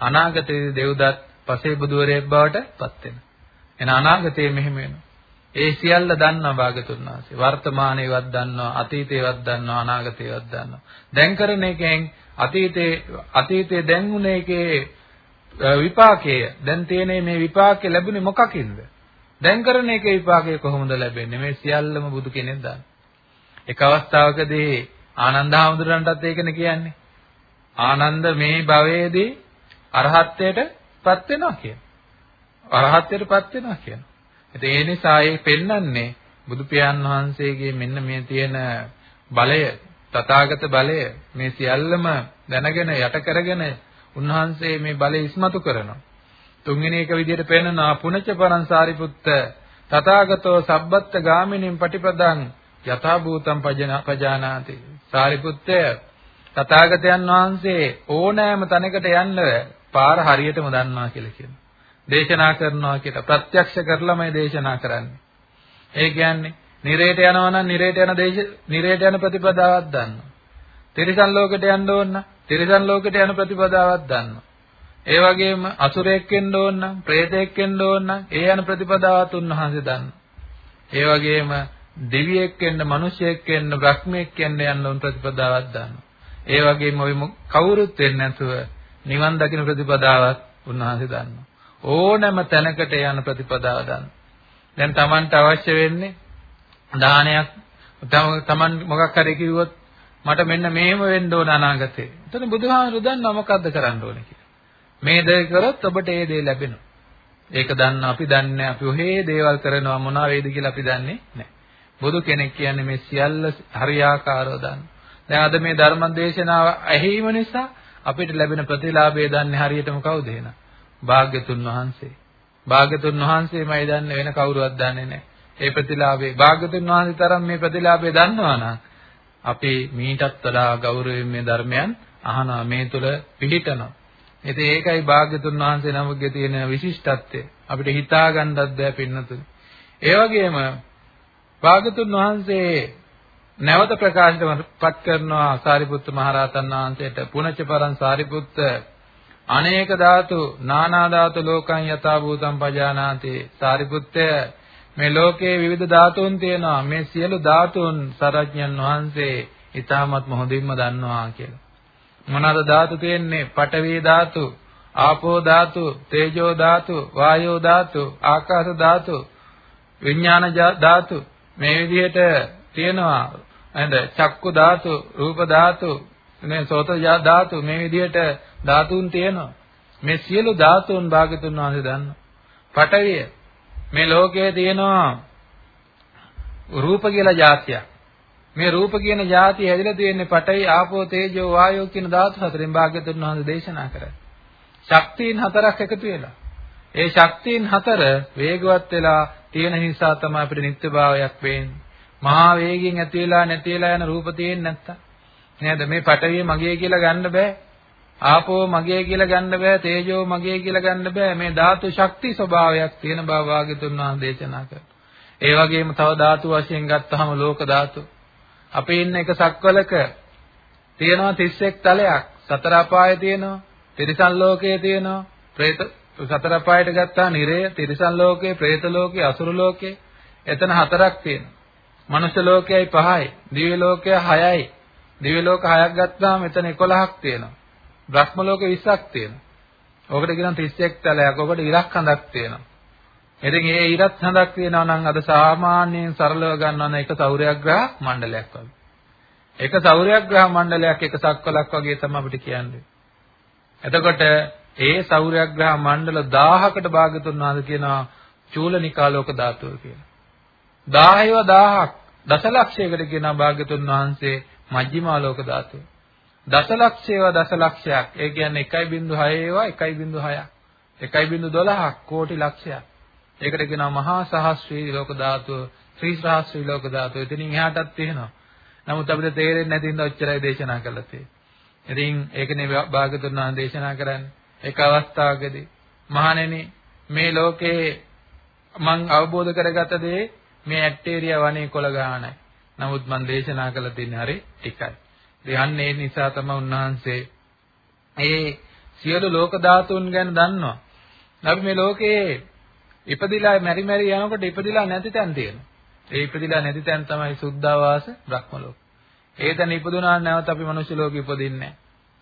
Speaker 2: අනාගතයේදී දෙව්දත් පසේ බුදුවරයෙක් බවට පත් වෙනවා. එන අනාගතයේ මෙහෙම වෙනවා. ඒ සියල්ල දන්නවා භාගතුන් වහන්සේ. වර්තමානයේවත් දන්නවා, අතීතයේවත් දන්නවා, අනාගතයේවත් දන්නවා. දැන් කරන එකෙන් අතීතයේ අතීතයේ දැන් වුණ එකේ විපාකය දැන් තියෙන මේ විපාකේ ලැබුණේ මොකකින්ද? දැන් කරන එකේ විපාකය කොහොමද ලැබෙන්නේ? මේ සියල්ලම බුදු කෙනෙක් දන්නවා. එක අවස්ථාවකදී ආනන්ද හාමුදුරන්ටත් ඒකනේ කියන්නේ. ආනන්ද මේ භවයේදී අරහත්ත්වයටපත් වෙනවා කියන. අරහත්ත්වයටපත් වෙනවා කියන. ඉතින් ඒ නිසා ඒ පෙන්වන්නේ බුදු පියාණන් වහන්සේගේ මෙන්න මේ තියෙන බලය තථාගත බලය මේ සියල්ලම දැනගෙන යට කරගෙන උන්වහන්සේ මේ බලය ඉස්මතු කරනවා. තුන්වෙනි එක විදිහට පෙන්නනවා පුනච පරං සාරිපුත්ත තථාගතෝ සබ්බත්ත ගාමිනින් පටිපදං යථා භූතං පජානාති. සාරිපුත්තය තථාගතයන් වහන්සේ ඕනෑම තැනකට යන්න පාර හරියටම දන්නවා කියලා කියනවා. දේශනා කරනවා කියලා ප්‍රත්‍යක්ෂ කරලාමයි දේශනා කරන්නේ. ඒ කියන්නේ නිරේට යනවා නම් නිරේට යන දේශ නිරේට යන ප්‍රතිපදාවක් දන්නවා. තිරිසන් ලෝකෙට යන්න ඕන නම් තිරිසන් ලෝකෙට යන ප්‍රතිපදාවක් දන්නවා. ඒ වගේම අසුරයෙක් වෙන්න ඕන නම් ප්‍රේතයෙක් වෙන්න ඕන නම් ඒ යන ප්‍රතිපදාවත් උන්වහන්සේ දන්නවා. ඒ වගේම දෙවියෙක් වෙන්න, මිනිසෙක් වෙන්න, බ්‍රහ්මෙක් වෙන්න යන්න උන් ප්‍රතිපදාවක් දන්නවා. ඒ වගේම ඔය කවුරුත් වෙන්නේ නැතුව නිවන් දකින්න ප්‍රතිපදාවත් උන්වහන්සේ දන්නවා. ඕනෑම තැනකට යන ප්‍රතිපදාව දන්නවා. දැන් Tamanට අවශ්‍ය වෙන්නේ දානයක් තමන් මොකක් හරි කිව්වොත් මට මෙන්න මෙහෙම වෙන්න ඕන අනාගතේ. එතන බුදුහාමුදුරු දන්නා මොකද්ද කරන්න ඕනේ කියලා. මේ දේ කරොත් ඔබට ඒ දේ ලැබෙනවා. ඒක දන්න අපි දන්නේ අපි ඔහේ දේවල් කරනවා මොනවා වේද කියලා අපි දන්නේ නැහැ. බුදු කෙනෙක් කියන්නේ මේ සියල්ල හරියාකාරව දන්න. දැන් අද මේ ධර්ම දේශනාව ඇහිීම නිසා අපිට ලැබෙන ප්‍රතිලාභය දන්නේ හරියටම කවුද එහෙනම්? භාග්‍යතුන් වහන්සේ. භාග්‍යතුන් වහන්සේමයි දන්නේ වෙන කවුරුවත් දන්නේ නැහැ. ඒ ප්‍රතිලාභේ භාග්‍යතුන් වහන්සේ තරම් මේ ප්‍රතිලාභය දන්නවා නම් අපි මීටත් වඩා ගෞරවයෙන් මේ ධර්මයන් අහනවා මේ තුල පිළිටනවා. ඉතින් ඒකයි භාග්‍යතුන් වහන්සේ නමගේ තියෙන විශිෂ්ටත්වය. අපිට හිතා ගන්නත් බෑ පින්නතුනි. ඒ වගේම භාග්‍යතුන් වහන්සේ නැවත ප්‍රකාශයටපත් කරනවා සාරිපුත්ත මහරහතන් වහන්සේට පුනච්ච පරං සාරිපුත්ත අනේක ධාතු නානා ධාතු ලෝකං යථා භූතං පජානාති සාරිපුත්තය මේ ලෝකයේ විවිධ ධාතුන් තියෙනවා. මේ සියලු ධාතුන් සරඥන් වහන්සේ ඊටමත් හොඳින්ම දන්නවා කියලා. මොනවාද ධාතු තියෙන්නේ? පඨවි ධාතු ආපෝ ධාතු තේජෝ ධාතු වායෝ ධාතු ආකාශ ධාතු විඥාන ධාතු. මේ විදිහට තියෙනවා. නේද චක්කු ධාතු රූප ධාතු මේ සෝත ධාතු. මේ විදිහට ධාතුන් තියෙනවා. මේ සියලු ධාතුන් භාගතුන් වහන්සේ දන්නවා. පඨවිය මේ ලෝකයේ තියෙනවා රූප කියලා જાතියක්. මේ රූප කියන જાති හැදිලා තියෙන්නේ පඨවි ආපෝ තේජෝ වායෝ කියන ධාතු හතරෙන් භාග්‍යතුන් වහන්සේ දේශනා කරා. ශක්තියින් හතරක් එකතු වෙලා. ඒ ශක්තියින් හතර වේගවත් වෙලා තියෙන නිසා තමයි අපිට නිත්‍යභාවයක් වෙන්නේ. මහා වේගයෙන් ඇති වෙලා නැති වෙලා යන රූප තියෙන්නේ නැත්තම්. නේද? මේ පඨවිය මගේ කියලා ගන්න බෑ. ආපෝ මගේ කියලා ගන්න බෑ තේජෝ මගේ කියලා ගන්න බෑ මේ ධාතු ශක්ති ස්වභාවයක් තියෙන බව වාග්යතුන් වහන්සේ දේශනා කරා. ඒ වගේම තව ධාතු වශයෙන් ගත්තාම ලෝක ධාතු. අපේ ඉන්න එක සක්වලක තියෙනවා 31 තලයක්. සතර අපායේ තියෙනවා. තිරිසන් ලෝකයේ තියෙනවා. പ്രേත සතර අපායට ගත්තා නිරය, තිරිසන් ලෝකේ, പ്രേත ලෝකේ, අසුර ලෝකේ. එතන හතරක් තියෙනවා. මනුෂ්‍ය ලෝකයයි පහයි, දිව්‍ය ලෝකය හයයි. දිව්‍ය ලෝක හයක් ගත්තාම එතන 11ක් තියෙනවා. බ්‍රහ්ම ලෝක 20ක් තියෙනවා. ඔකට කියනවා 31 තලයක්. ඔකට ඉරක් හඳක් තියෙනවා. ඉතින් ඒ ඉරත් හඳක් තියෙනවා නම් අද සාමාන්‍යයෙන් සරලව ගන්නවා නම් එක සෞරයග්‍රහ මණ්ඩලයක් වගේ. එක සෞරයග්‍රහ මණ්ඩලයක් එක සක්වලක් වගේ තමයි අපිට කියන්නේ. එතකොට ඒ සෞරයග්‍රහ මණ්ඩල 1000කට භාගතුන් වහන්සේ කියනවා චූලනිකාලෝක ධාතුව කියලා. 1000ව 1000ක් දසලක්ෂයකට කියනවා භාගතුන් වහන්සේ මජ්ක්‍ධිමාලෝක ධාතුව. දසලක්ෂයව දසලක්ෂයක්. ඒ කියන්නේ 1.6 ඒවා 1.6ක්. 1.12ක් කෝටි ලක්ෂයක්. ඒකට කියනවා මහා සහස්‍රී ලෝක ධාතුව, ශ්‍රී සහස්‍රී ලෝක ධාතුව. ඉතින් එහාටත් තියෙනවා. නමුත් අපිට තේරෙන්නේ නැති හින්දා ඔච්චරයි දේශනා කළා තියෙන්නේ. ඉතින් ඒකනේ භාගතුන් වහන්සේ දේශනා කරන්නේ. එක අවස්ථාවකදී මහණෙනි මේ ලෝකේ මං අවබෝධ කරගත දේ මේ ඇටේරියා වනේ කොළ ගානයි. නමුත් මං දේශනා කළ තියෙන්නේ හරි ටිකයි. ඉතින් ඒ නිසා තමයි උන්වහන්සේ ඒ සියලු ලෝක ධාතුන් ගැන දන්නවා. අපි මේ ලෝකේ ඉපදිලා මෙරි මෙරි යනකොට ඉපදිලා නැති තැන් තියෙනවා. ඒ ඉපදිලා නැති තැන් තමයි සුද්ධාවාස බ්‍රහ්ම ලෝක. ඒ තැන ඉපදුනා නැවත අපි මනුෂ්‍ය ලෝකෙ ඉපදින්නේ නැහැ.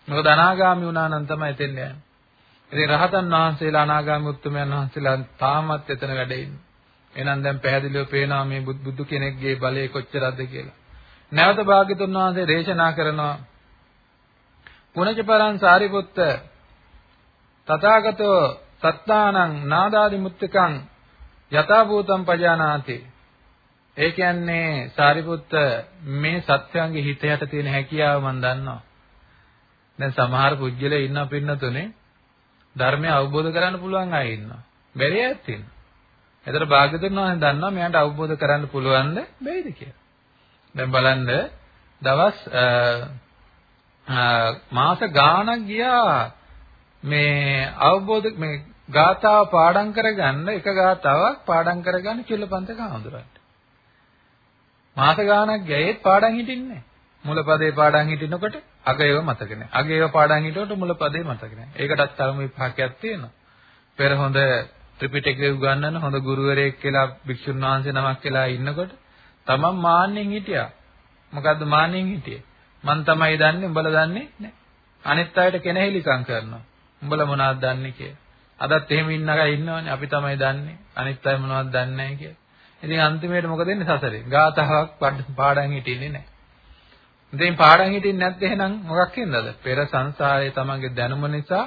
Speaker 2: මොකද අනාගාමි වුණා නම් තමයි එතෙන් යන්නේ. ඉතින් රහතන් වහන්සේලා අනාගාමී උත්තමයන් වහන්සේලා තාමත් එතන වැඩ ඉන්නේ. එහෙනම් දැන් පැහැදිලිව පේනවා මේ බුදු කෙනෙක්ගේ බලය කොච්චරද කියලා. නැවත භාග්‍යතුන් වහන්සේ දේශනා කරනවා. පුණජ පරං සාරිපුත්ත තථාගතෝ සත්තානං නාදාදි මුත්තකං යථා භූතං පජානාති. ඒ කියන්නේ සාරිපුත්ත මේ සත්‍යයන්ගේ හිත යට තියෙන හැකියාව මම දන්නවා. දැන් සමහර පුජ්‍යලේ ඉන්න පින්නතුනේ ධර්මය අවබෝධ කරගන්න පුළුවන් අය ඉන්නවා. බැරි අයත් ඉන්නවා. එතකොට භාග්‍යතුන් වහන්සේ දන්නවා මෙයාට අවබෝධ කරගන්න පුළුවන්ද බැයිද කියලා. දැන් බලන්න දවස් මාස ගාණක් ගියා මේ අවබෝධ මේ ගාථාව පාඩම් කරගන්න එක ගාථාවක් පාඩම් කරගන්න චුල්ලපන්තක හඳුරන්න. මාස ගාණක් ගියේත් පාඩම් හිටින්නේ මුලපදේ පාඩම් හිටිනකොට අගයව මතක නැහැ. අගයව පාඩම් හිටිනකොට මුලපදේ මතක නැහැ. ඒකටත් තරම විපාකයක් තියෙනවා. පෙර හොඳ ත්‍රිපිටකය උගන්වන හොඳ ගුරුවරයෙක් කියලා භික්ෂුන් වහන්සේ නමක් කියලා ඉන්නකොට තමන් මාන්නෙන් හිටියා. මොකද්ද මාන්නෙන් හිටියේ? මං තමයි දන්නේ උඹලා දන්නේ නැහැ. අනිත් අයට කෙනෙහිලිකම් කරනවා. උඹලා මොනවද දන්නේ කියලා. අදත් එහෙම ඉන්න අය ඉන්නවනේ අපි තමයි දන්නේ. අනිත් අය මොනවද දන්නේ නැහැ කියලා. ඉතින් අන්තිමේට මොකද වෙන්නේ සසරේ? ගාතහාවක් පාඩම් හිටින්නේ නැහැ. ඉතින් පාඩම් හිටින්නේ නැත්නම් එහෙනම් මොකක් වෙනවද? පෙර සංසාරයේ තමන්ගේ දැනුම නිසා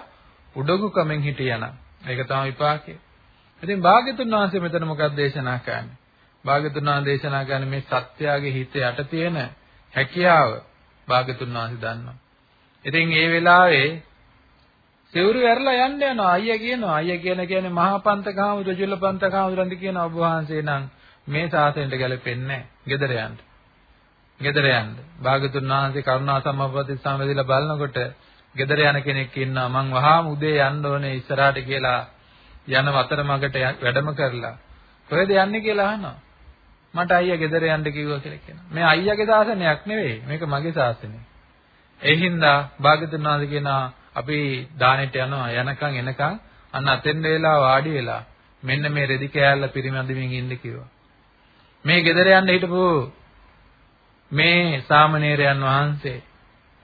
Speaker 2: උඩගුකමෙන් හිටියනම් ඒක තමයි විපාකය. ඉතින් භාග්‍යතුන් වහන්සේ මෙතන මොකක්ද දේශනා කරන්නේ? භාග්‍යතුන් වහන්සේ දේශනා කරන මේ සත්‍යයේ හිත යට තියෙන හැකියාව භාග්‍යතුන් වහන්සේ දන්නවා. ඉතින් ඒ වෙලාවේ සිවුරු ඇරලා යන්න යනවා අයියා කියනවා අයියා කියන කියන්නේ මහා පන්තකාම රජුල පන්තකාම රන්දි කියන ඔබ වහන්සේ නම් මේ සාසනයට ගැලපෙන්නේ නැහැ. ගෙදර යන්න. ගෙදර යන්න. භාග්‍යතුන් වහන්සේ කරුණා සම්මප්පති සමවැදිලා බලනකොට ගෙදර යන කෙනෙක් ඉන්නවා මං වහාම උදේ යන්න ඕනේ ඉස්සරහට කියලා යන වතර මගට වැඩම කරලා කොහෙද යන්නේ කියලා අහනවා. මට අයියා ගෙදර යන්න කිව්වා කියලා කියනවා. මේ අයියාගේ සාසනයක් නෙවෙයි. මේක මගේ සාසනය. ඒ හින්දා භාග්‍යතුන් වහන්සේ කියනවා අපි දානෙට යනවා යනකම් එනකම් අන්න අතෙන් වෙලා වාඩි වෙලා මෙන්න මේ රෙදි කෑල්ල පිරිමැදමින් ඉන්න කිව්වා. මේ ගෙදර යන්න හිටපු මේ සාමණේරයන් වහන්සේ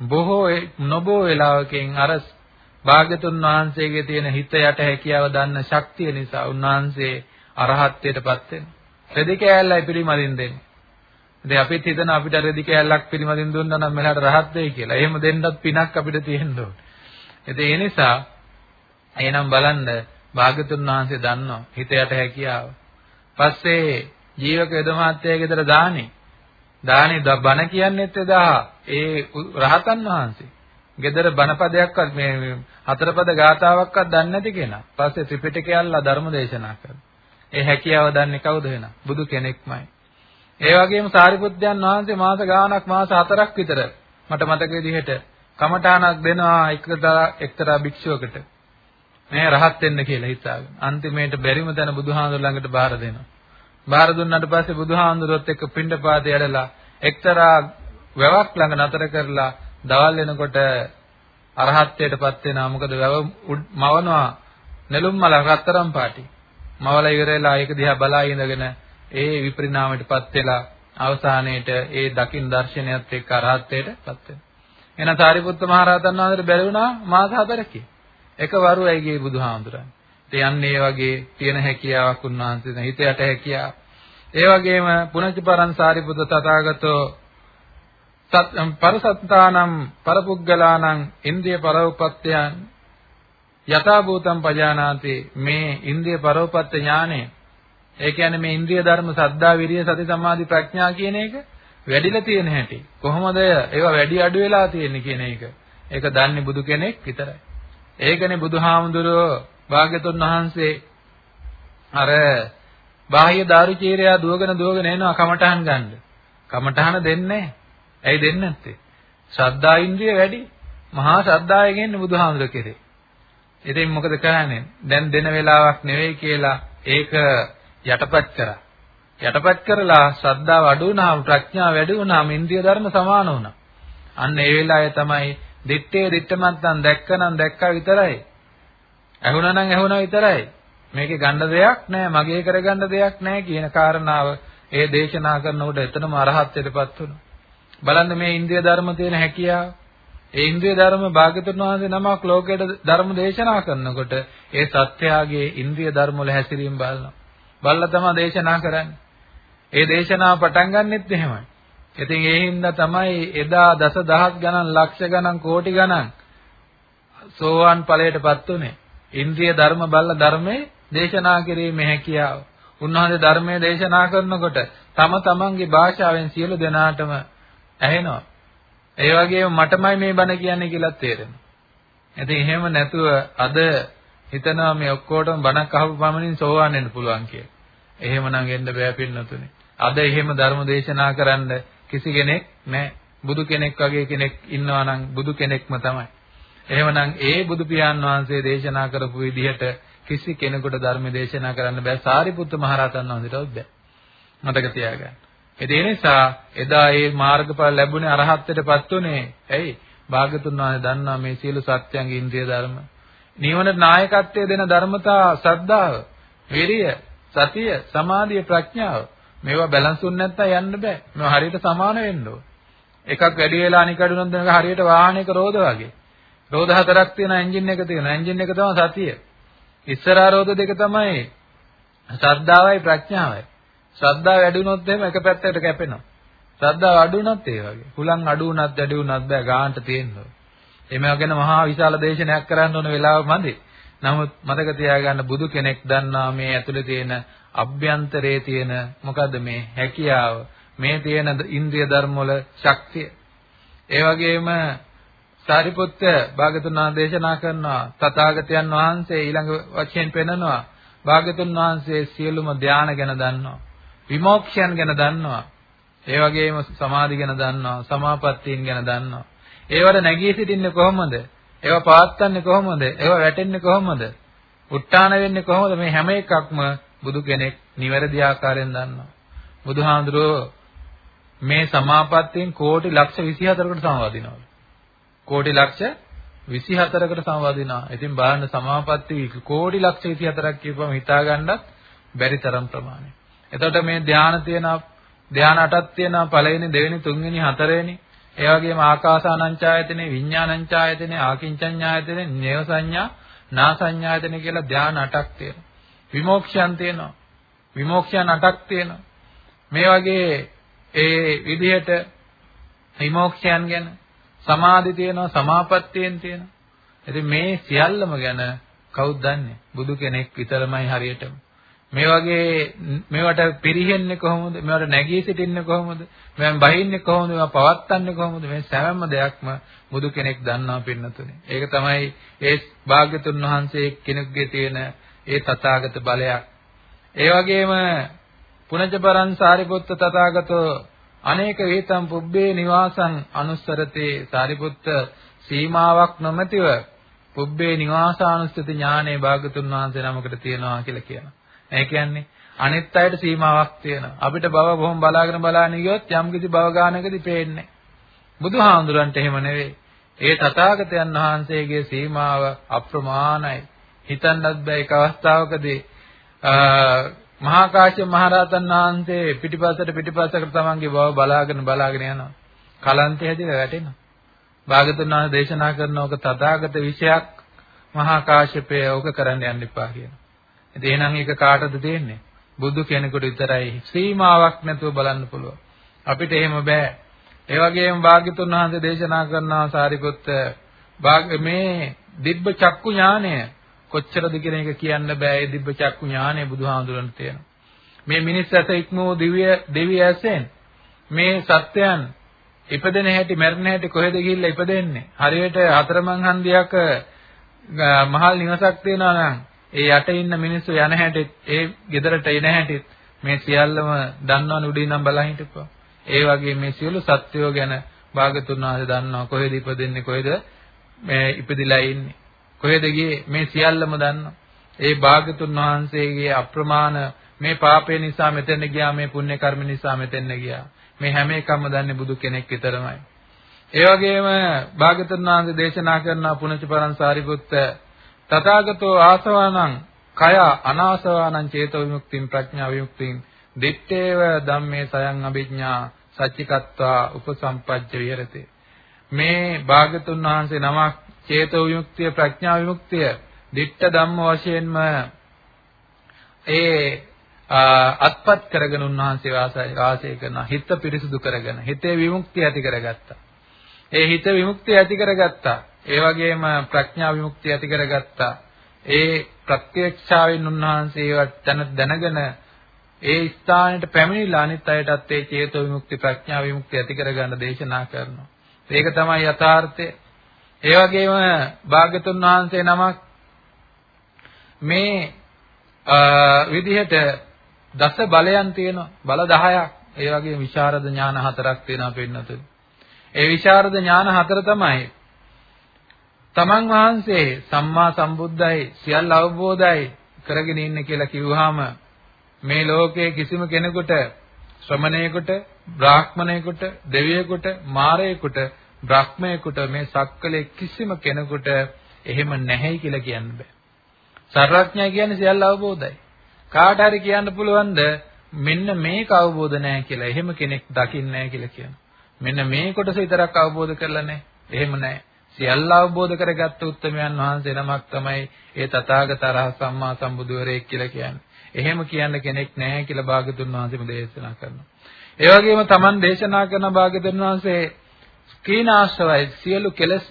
Speaker 2: බොහෝ නොබෝ වෙලාවකින් අර භාග්‍යතුන් වහන්සේගේ තියෙන හිත යට හැකියාව දන්න ශක්තිය නිසා උන්වහන්සේ අරහත්ත්වයටපත් වෙනවා. රෙදි කෑල්ලයි පිළිමදින් දෙන්නේ. ඉතින් අපිත් හිතන අපිට රෙදි කෑල්ලක් පිළිමදින් දුන්නා නම් මෙලහට රහත් වෙයි කියලා. එහෙම දෙන්නත් පිනක් අපිට තියෙන්න ඕනේ. ඉතින් ඒ නිසා එහෙනම් බලන්න භාගතුන් වහන්සේ දන්නවා හිත යට හැකියාව. පස්සේ ජීවක යදමාත්‍යයේ ගෙදර දානේ. දානේ බණ කියන්නෙත් එදා ඒ රහතන් වහන්සේ. gedara බණපදයක්වත් මේ හතරපද ගාතාවක්වත් දන්නේ නැති කෙනා. පස්සේ ත්‍රිපිටකය අල්ලා ධර්ම දේශනා කරනවා. ඒ හැකියාව දන්නේ කවුද වෙනා? බුදු කෙනෙක්මයි. ඒ වගේම සාරිපුත්යන් වහන්සේ මාස ගාණක් මාස 4ක් විතර මට මතක විදිහට කමඨාණක් දෙනවා එක්තරා එක්තරා භික්ෂුවකට. මේ රහත් වෙන්න කියලා හිතාගෙන. අන්තිමේට බැරිම තැන බුදුහාඳුර ළඟට බාර දෙනවා. බාර දුන්නාට පස්සේ බුදුහාඳුරොත් එක්ක පිණ්ඩපාතේ ඇදලා එක්තරා වැවක් ළඟ නතර කරලා දවල් වෙනකොට අරහත්ත්වයටපත් වෙනවා. මොකද වැව මවනවා නෙළුම් මල රත්තරන් පාටි. මවලා ඉවරලා ඒක දිහා බලා ඉඳගෙන ඒ විපරිණාමයටපත් වෙලා අවසානයේට ඒ දකින් දර්ශනයත් එක්ක අරහත්ත්වයටපත් වෙනවා. එහෙනම් සාරිපුත්ත මහ රහතන් වහන්සේට බැරි වුණා මාස හතරකින්. එකවරුයි ගියේ බුදුහාමුදුරන්. ඒ යන්නේ ඒ වගේ තියෙන හැකියාවක් උන්වහන්සේ හිතයට හැකියාව. ඒ වගේම පුණජපරං සාරිපුත්ත තථාගතෝ පරසත්තානම් පරපුග්ගලානම් ඉන්ද්‍රිය පරෝපත්‍යයන් යථා භූතම් පජානාති මේ ඉන්ද්‍රිය පරෝපත්‍ය ඥානය ඒ කියන්නේ මේ ඉන්ද්‍රිය ධර්ම සද්දා විරිය සති සමාධි ප්‍රඥා කියන එක වැඩිලා තියෙන හැටි කොහොමද ඒවා වැඩි අඩු වෙලා තියෙන්නේ කියන එක ඒක දන්නේ බුදු කෙනෙක් විතරයි ඒකනේ බුදුහාමුදුරුවෝ භාග්‍යතුන් වහන්සේ අර බාහ්‍ය දාරුචීරයා දුවගෙන දුවගෙන එනවා කමඨහන් ගන්න. කමඨහන දෙන්නේ ඇයි දෙන්නේ නැත්තේ? ශ්‍රද්ධා ඉන්ද්‍රිය වැඩි. මහා ශ්‍රද්ධාවයෙන් බුදුහාමුදුර කෙරේ. ඉතින් මොකද කරන්නේ? දැන් දෙන වෙලාවක් නෙවෙයි කියලා ඒක යටපත් කරා. යටපත් කරලා ශ්‍රද්ධාව අඩු වුණාම ප්‍රඥාව වැඩි වුණාම ඉන්ද්‍රිය ධර්ම සමාන වුණා. අන්න ඒ වෙලාවේ තමයි දිත්තේ දිත්තමත්නම් දැක්කනම් දැක්කා විතරයි. ඇහුණා නම් ඇහුණා විතරයි. මේකේ ගන්න දෙයක් නැහැ, මගේ කරගන්න දෙයක් නැහැ කියන කාරණාව ඒ දේශනා කරනකොට එතනම අරහත්ත්වයටපත් වුණා. බලන්න මේ ඉන්ද්‍රිය ධර්ම තියෙන හැකියාව. ඒ ඉන්ද්‍රිය ධර්ම භාග්‍යතුන් වහන්සේ නමක් ලෝකයට ධර්ම දේශනා කරනකොට ඒ සත්‍යයගේ ඉන්ද්‍රිය ධර්ම වල හැසිරීම බලනවා. බලලා තමයි දේශනා කරන්නේ. ඒ දේශනාව පටන් ගන්නෙත් එහෙමයි. ඉතින් ඒ හින්දා තමයි එදා දස දහස් ගණන් ලක්ෂ ගණන් කෝටි ගණන් සෝවාන් ඵලයටපත් උනේ. ඉන්ද්‍රිය ධර්ම බල්ල ධර්මයේ දේශනා කිරීමේ හැකියාව. උන්වහන්සේ ධර්මයේ දේශනා කරනකොට තම තමන්ගේ භාෂාවෙන් සියලු දෙනාටම ඇහෙනවා. ඒ වගේම මටමයි මේ බණ කියන්නේ කියලා තේරෙනවා. ඉතින් එහෙම නැතුව අද හිතනවා මේ ඔක්කොටම බණක් අහපු පමණින් සෝවාන් වෙන්න පුළුවන් කියලා. එහෙමනම් එන්න බෑ පින්නතුනේ. අද එහෙම ධර්ම දේශනා කරන්න කිසි කෙනෙක් නැහැ. බුදු කෙනෙක් වගේ කෙනෙක් ඉන්නවා නම් බුදු කෙනෙක්ම තමයි. එහෙමනම් ඒ බුදු පියාණන් වහන්සේ දේශනා කරපු විදිහට කිසි කෙනෙකුට ධර්ම දේශනා කරන්න බෑ. සාරිපුත්ත මහරහතන් වහන්සේටවත් බෑ. මතක තියාගන්න. ඒ නිසා එදා මේ මාර්ගඵල ලැබුණේ අරහත්ත්වයටපත් උනේ. ඇයි? භාගතුන් වහන්සේ දන්නා මේ සියලු සත්‍යයන්ගේ ඉන්ද්‍රිය ධර්ම. නිවනට නායකත්වයේ දෙන ධර්මතා ශ්‍රද්ධාව, විරිය, සතිය, සමාධිය, ප්‍රඥාව. මේවා බැලන්ස් වුනේ නැත්නම් යන්න බෑ. මේවා හරියට සමාන වෙන්න ඕන. එකක් වැඩි වෙලා අනික අඩු නම් හරියට වාහනයක රෝද වගේ. රෝද හතරක් තියෙන එන්ජින් එක තියෙනවා. එන්ජින් එක තමයි සතිය. ඉස්සරහා රෝද දෙක තමයි ශ්‍රද්ධාවයි ප්‍රඥාවයි. ශ්‍රද්ධාව වැඩි වුණොත් එහෙම එක පැත්තකට කැපෙනවා. ශ්‍රද්ධාව අඩු වුණත් ඒ වගේ. හුලං අඩු වුණත් වැඩි වුණත් බෑ ගානට තියෙනවා. එමෙව ගැන මහා විශාල දේශනයක් කරන්න ඕන වෙලාව මදි. නමුත් මතක තියාගන්න බුදු කෙනෙක් දන්නා මේ ඇතුලේ තියෙන අභ්‍යන්තරයේ තියෙන මොකද්ද මේ හැකියාව මේ තියෙන ඉන්ද්‍රිය ධර්ම වල ශක්තිය. ඒ වගේම සාරිපුත්ත භාගතුන් වහන්සේ දේශනා කරනවා තථාගතයන් වහන්සේ ඊළඟ වචයෙන් පෙන්නනවා භාගතුන් වහන්සේ සියලුම ධානය ගැන දන්නවා විමෝක්ෂයන් ගැන දන්නවා. ඒ වගේම සමාධි ගැන දන්නවා සමාපත්තීන් ගැන දන්නවා. ඒවට නැගී සිටින්නේ කොහොමද? ඒවා පාත්තන්නේ කොහොමද? ඒවා වැටෙන්නේ කොහොමද? උත්තාන වෙන්නේ කොහොමද? මේ හැම එකක්ම බුදු කෙනෙක් නිවැරදි ආකාරයෙන් දන්නවා. බුදුහාඳුරෝ මේ සමාපත්තීන් කෝටි ලක්ෂ 24කට සමවදිනවා කෝටි ලක්ෂ 24කට සමවදිනවා. ඉතින් බලන්න සමාපatti කෝටි ලක්ෂ 24ක් කියපුවම හිතා ගන්නත් බැරි තරම් ප්‍රමාණය. එතකොට මේ ධානය තියෙන ධාන අටක් තියෙනවා පළවෙනි දෙවෙනි තුන්වෙනි හතරවෙනි ඒ වගේම ආකාසානංචායතනේ විඥානංචායතනේ ආකින්චඤ්ඤායතනේ නේව සංඥා නා සංඥායතනේ කියලා ධාන අටක් තියෙනවා. විමෝක්ෂයන් තියෙනවා. විමෝක්ෂයන් අටක් තියෙනවා. මේ වගේ ඒ විදිහට විමෝක්ෂයන් ගැන සමාධි තියෙනවා සමාපත්තියෙන් තියෙනවා. ඉතින් මේ සියල්ලම ගැන කවුද දන්නේ? බුදු කෙනෙක් විතරමයි හරියටම. මේ වගේ මේවට පිරිහෙන්නේ කොහොමද? මේවට නැගී සිටින්නේ කොහොමද? මේවෙන් බහින්නේ කොහොමද? මේවා පවත්න්නේ කොහොමද? මේ සෑම දෙයක්ම බුදු කෙනෙක් දන්නවා පින්නතුනේ. ඒක තමයි ඒ භාග්‍යතුන් වහන්සේ කෙනෙකුගේ තියෙන ඒ තථාගත බලයක්. ඒ වගේම පුනජ පරං සාරිපුත්ත තථාගතෝ අනේක වේතම් පුබ්බේ නිවාසං අනුස්සරතේ සාරිපුත්ත සීමාවක් නොමැතිව පුබ්බේ නිවාසානුස්සති ඥානේ භාගතුන් වහන්සේ නමකට තියෙනවා කියලා කියනවා. ඒ කියන්නේ අනිත් අයට සීමාවක් තියෙනවා. අපිට බව බොහොම බලාගෙන බලාගෙන ගියොත් යම් කිසි භව ගානකදී පේන්නේ. බුදුහාමුදුරන්ට එහෙම නෙවෙයි. ඒ තථාගතයන් වහන්සේගේ සීමාව අප්‍රමාණයි. හිතන්නත් බෑ එක අවස්ථාවකදී මහා කාශ්‍යප මහරහතන් වහන්සේ පිටිපස්සට පිටිපස්සකට තමන්ගේ බව බලාගෙන බලාගෙන යනවා. කලන්තය හැදිලා වැටෙනවා. භාගතුන් වහන්සේ දේශනා කරන ඕක තථාගත විෂයක් මහා කාශ්‍යපය ඕක කරන්න යන්න එපා කියනවා. ඉතින් එහෙනම් ඒක කාටද දෙන්නේ? බුදු කෙනෙකුට විතරයි සීමාවක් නැතුව බලන්න පුළුවන්. අපිට එහෙම බෑ. ඒ වගේම භාග්‍යතුන් වහන්සේ දේශනා කරනවා සාරිපුත්ත මේ දිබ්බ චක්කු ඥානය කොච්චරද කියන එක කියන්න බෑ. ඒ දිබ්බ චක්කු ඥානය බුදුහාමුදුරන්ට තියෙනවා. මේ මිනිස් ඇස ඉක්මෝ දිව්‍ය දෙවිය ඇසෙන් මේ සත්‍යයන් ඉපදෙන හැටි මැරෙන හැටි කොහෙද ගිහිල්ලා ඉපදෙන්නේ? හරියට හතරමං හන්දියක මහල් නිවසක් තියෙනවා නම් ඒ යට ඉන්න මිනිස්සු යන හැටිත් ඒ ගෙදරට එන හැටිත් මේ සියල්ලම දන්නවනේ උඩින් නම් බලන් හිටපුවා. ඒ වගේ මේ සියලු සත්වයෝ ගැන භාගතුන් වහන්සේ දන්නවා කොහෙද ඉපදෙන්නේ කොහෙද මේ ඉපදිලා ඉන්නේ. කොහෙද ගියේ මේ සියල්ලම දන්නවා. ඒ භාගතුන් වහන්සේගේ අප්‍රමාණ මේ පාපේ නිසා මෙතෙන් ගියා මේ පුණ්‍ය කර්ම නිසා මෙතෙන් ගියා. මේ හැම එකක්ම දන්නේ බුදු කෙනෙක් විතරමයි. ඒ වගේම භාගතුන් වහන්සේ දේශනා කරන පුණජ පරං සාරිපුත්ත තථාගතෝ ආසවානං කය අනාසවානං චේතෝ විමුක්තිං ප්‍රඥා විමුක්තිං දිත්තේව ධම්මේ සයං අභිඥා සච්චිකත්වා උපසම්පජ්ජ විහෙරති මේ භාගතුන් වහන්සේ නමක් චේතෝ විමුක්තිය ප්‍රඥා විමුක්තිය දිට්ඨ ධම්ම වශයෙන්ම ඒ අත්පත් කරගෙන උන්වහන්සේ වාසය කරන හිත පිරිසුදු කරගෙන හිතේ විමුක්තිය ඇති කරගත්තා. ඒ හිත විමුක්තිය ඇති කරගත්තා. ඒ වගේම ප්‍රඥා විමුක්තිය ඇති කරගත්තා. ඒ ප්‍රත්‍යක්ෂාවෙන් උන්වහන්සේ දැනගෙන ඒ ස්ථානෙට පැමිණිලා අනිත් අයටත් ඒ චේතෝ විමුක්ති ප්‍රඥා විමුක්ති ඇති කරගන්න දේශනා කරනවා. ඒක තමයි යථාර්ථය. ඒ වගේම භාග්‍යතුන් වහන්සේ නමක් මේ විදිහට දස බලයන් තියෙනවා. බල 10ක්. ඒ වගේම විශාරද ඥාන හතරක් තියෙනවා පින්නතුනි. ඒ විශාරද ඥාන හතර තමයි තමන් වහන්සේ සම්මා සම්බුද්ධයි සියල්ල අවබෝධයි කරගෙන ඉන්නේ කියලා කිව්වහම මේ ලෝකයේ කිසිම කෙනෙකුට ශ්‍රමණයෙකුට බ්‍රාහ්මණයෙකුට දෙවියෙකුට මාරයෙකුට බ්‍රහ්මයෙකුට මේ සක්කලේ කිසිම කෙනෙකුට එහෙම නැහැයි කියලා කියන්න බෑ. සර්වඥා කියන්නේ සියල්ල අවබෝධයි. කාට හරි කියන්න පුළුවන්ද මෙන්න මේක අවබෝධ නැහැ කියලා. එහෙම කෙනෙක් දකින්නේ නැහැ කියලා කියනවා. මෙන්න මේ කොටස විතරක් අවබෝධ කරලා නැහැ. එහෙම නැහැ. සියල්ල අවබෝධ කරගත්ත උත්තමයන් වහන්සේ නමක් තමයි ඒ තථාගත රහත් සම්මා සම්බුදුවරයෙක් කියලා කියන්නේ. එහෙම කියන්න කෙනෙක් නැහැ කියලා භාගතුන් වහන්සේම දේශනා කරනවා. ඒ වගේම Taman දේශනා කරන භාගතුන් වහන්සේ කීනාශ්‍රවයි සියලු කෙලෙස්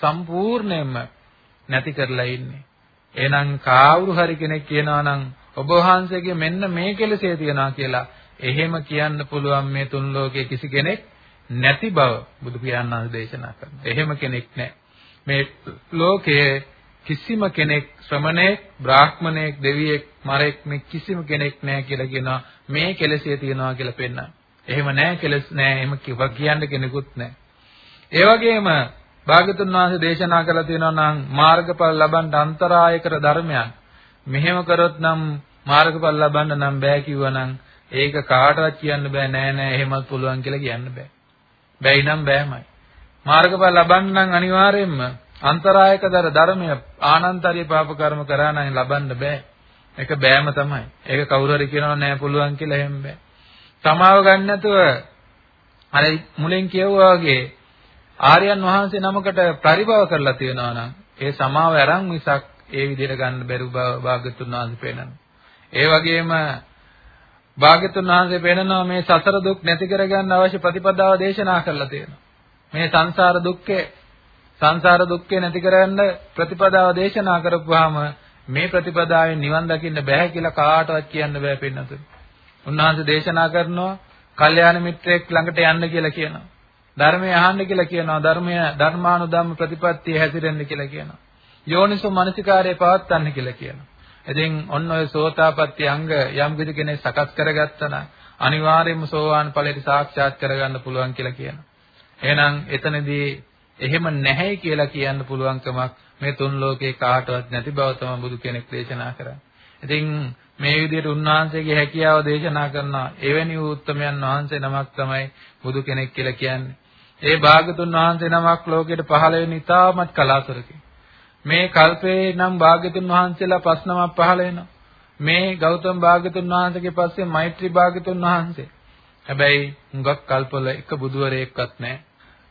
Speaker 2: සම්පූර්ණයෙන්ම නැති කරලා ඉන්නේ. එහෙනම් කාවුරු හරි කෙනෙක් කියනවා නම් ඔබ වහන්සේගේ මෙන්න මේ කෙලෙසේ තියනවා කියලා එහෙම කියන්න පුළුවන් මේ තුන් ලෝකයේ කිසි කෙනෙක් නැති බව බුදු පියාණන් දේශනා කරනවා. එහෙම කෙනෙක් නැහැ. මේ ලෝකයේ කිසිම කෙනෙක් ශ්‍රමණේක්, බ්‍රාහ්මණේක්, දෙවියෙක්, මරෙක් මේ කිසිම කෙනෙක් නැහැ කියලා කියනවා. මේ කෙලෙසිය තියනවා කියලා පෙන්නන. එහෙම නැහැ කෙලස් නැහැ. එහෙම කියන්න කෙනෙකුත් නැහැ. ඒ වගේම භාගතුන් වහන්සේ දේශනා කළා තියෙනවා නම් මාර්ගඵල ලබන්න අන්තරාය කර ධර්මයන්. මෙහෙම කරොත් නම් මාර්ගඵල ලබන්න නම් බෑ කිව්වනම් ඒක කාටවත් කියන්න බෑ නෑ නෑ එහෙමත් පුළුවන් කියලා කියන්න බෑ. බැයි නම් බෑමයි. මාර්ගඵල ලබන්න නම් අනිවාර්යයෙන්ම අන්තරායකදර ධර්මය ආනන්තරිය පාප කර්ම කරා නම් ලබන්න බෑ. ඒක බෑම තමයි. ඒක කවුරු හරි කියනවා නෑ පුළුවන් කියලා එහෙම බෑ. සමාව ගන්න නැතුව අර මුලින් කියවුවා වගේ ආර්යයන් වහන්සේ නමකට පරිභව කරලා තියෙනවා නම් ඒ සමාව අරන් මිසක් ඒ විදිහට ගන්න බැරි බව භාග්‍යතුන් වහන්සේ පෙන්නනවා. ඒ වගේම භාග්‍යතුන් වහන්සේ පෙන්නනවා මේ සසර දුක් නැති කරගන්න අවශ්‍ය ප්‍රතිපදාව දේශනා කරලා තියෙනවා. මේ සංසාර දුක්ඛේ සංසාර දුක්ඛේ නැති කරගන්න ප්‍රතිපදාව දේශනා කරපුවාම මේ ප්‍රතිපදාවෙන් නිවන් දකින්න බෑ කියලා කාටවත් කියන්න බෑ පින්නතුනි. උන්වහන්සේ දේශනා කරනවා කල්යාණ මිත්‍රයෙක් ළඟට යන්න කියලා කියනවා. ධර්මය අහන්න කියලා කියනවා. ධර්මය ධර්මානුධම්ම ප්‍රතිපත්තිය හැසිරෙන්න කියලා කියනවා. යෝනිසෝ මනසිකාරයේ පවත්වන්න කියලා කියනවා. ඉතින් ඔන්න ඔය සෝතාපට්ටි අංග යම් කිසි කෙනෙක් සකස් කරගත්තා නම් අනිවාර්යයෙන්ම සෝවාන් ඵලයට සාක්ෂාත් කරගන්න පුළුවන් කියලා කියනවා. එහෙනම් එතනදී එහෙම නැහැ කියලා කියන්න පුළුවන්කමක් මේ තුන් ලෝකේ කාටවත් නැති බව තමයි බුදු කෙනෙක් දේශනා කරන්නේ. ඉතින් මේ විදිහට උන්වහන්සේගේ හැකියාව දේශනා කරනවා. එවැනි උත්තමයන් වහන්සේ නමක් තමයි බුදු කෙනෙක් කියලා කියන්නේ. ඒ භාගතුන් වහන්සේ නමක් ලෝකෙට පහළ වෙන ඉතාමත් කලාතුරකින්. මේ කල්පේ නම් භාග්‍යතුන් වහන්සේලා පස් නමක් පහළ වෙනවා. මේ ගෞතම භාග්‍යතුන් වහන්සේගේ පස්සේ මෛත්‍රී භාග්‍යතුන් වහන්සේ. හැබැයි හුඟක් කල්පවල එක බුදුවරයෙක්වත් නැහැ.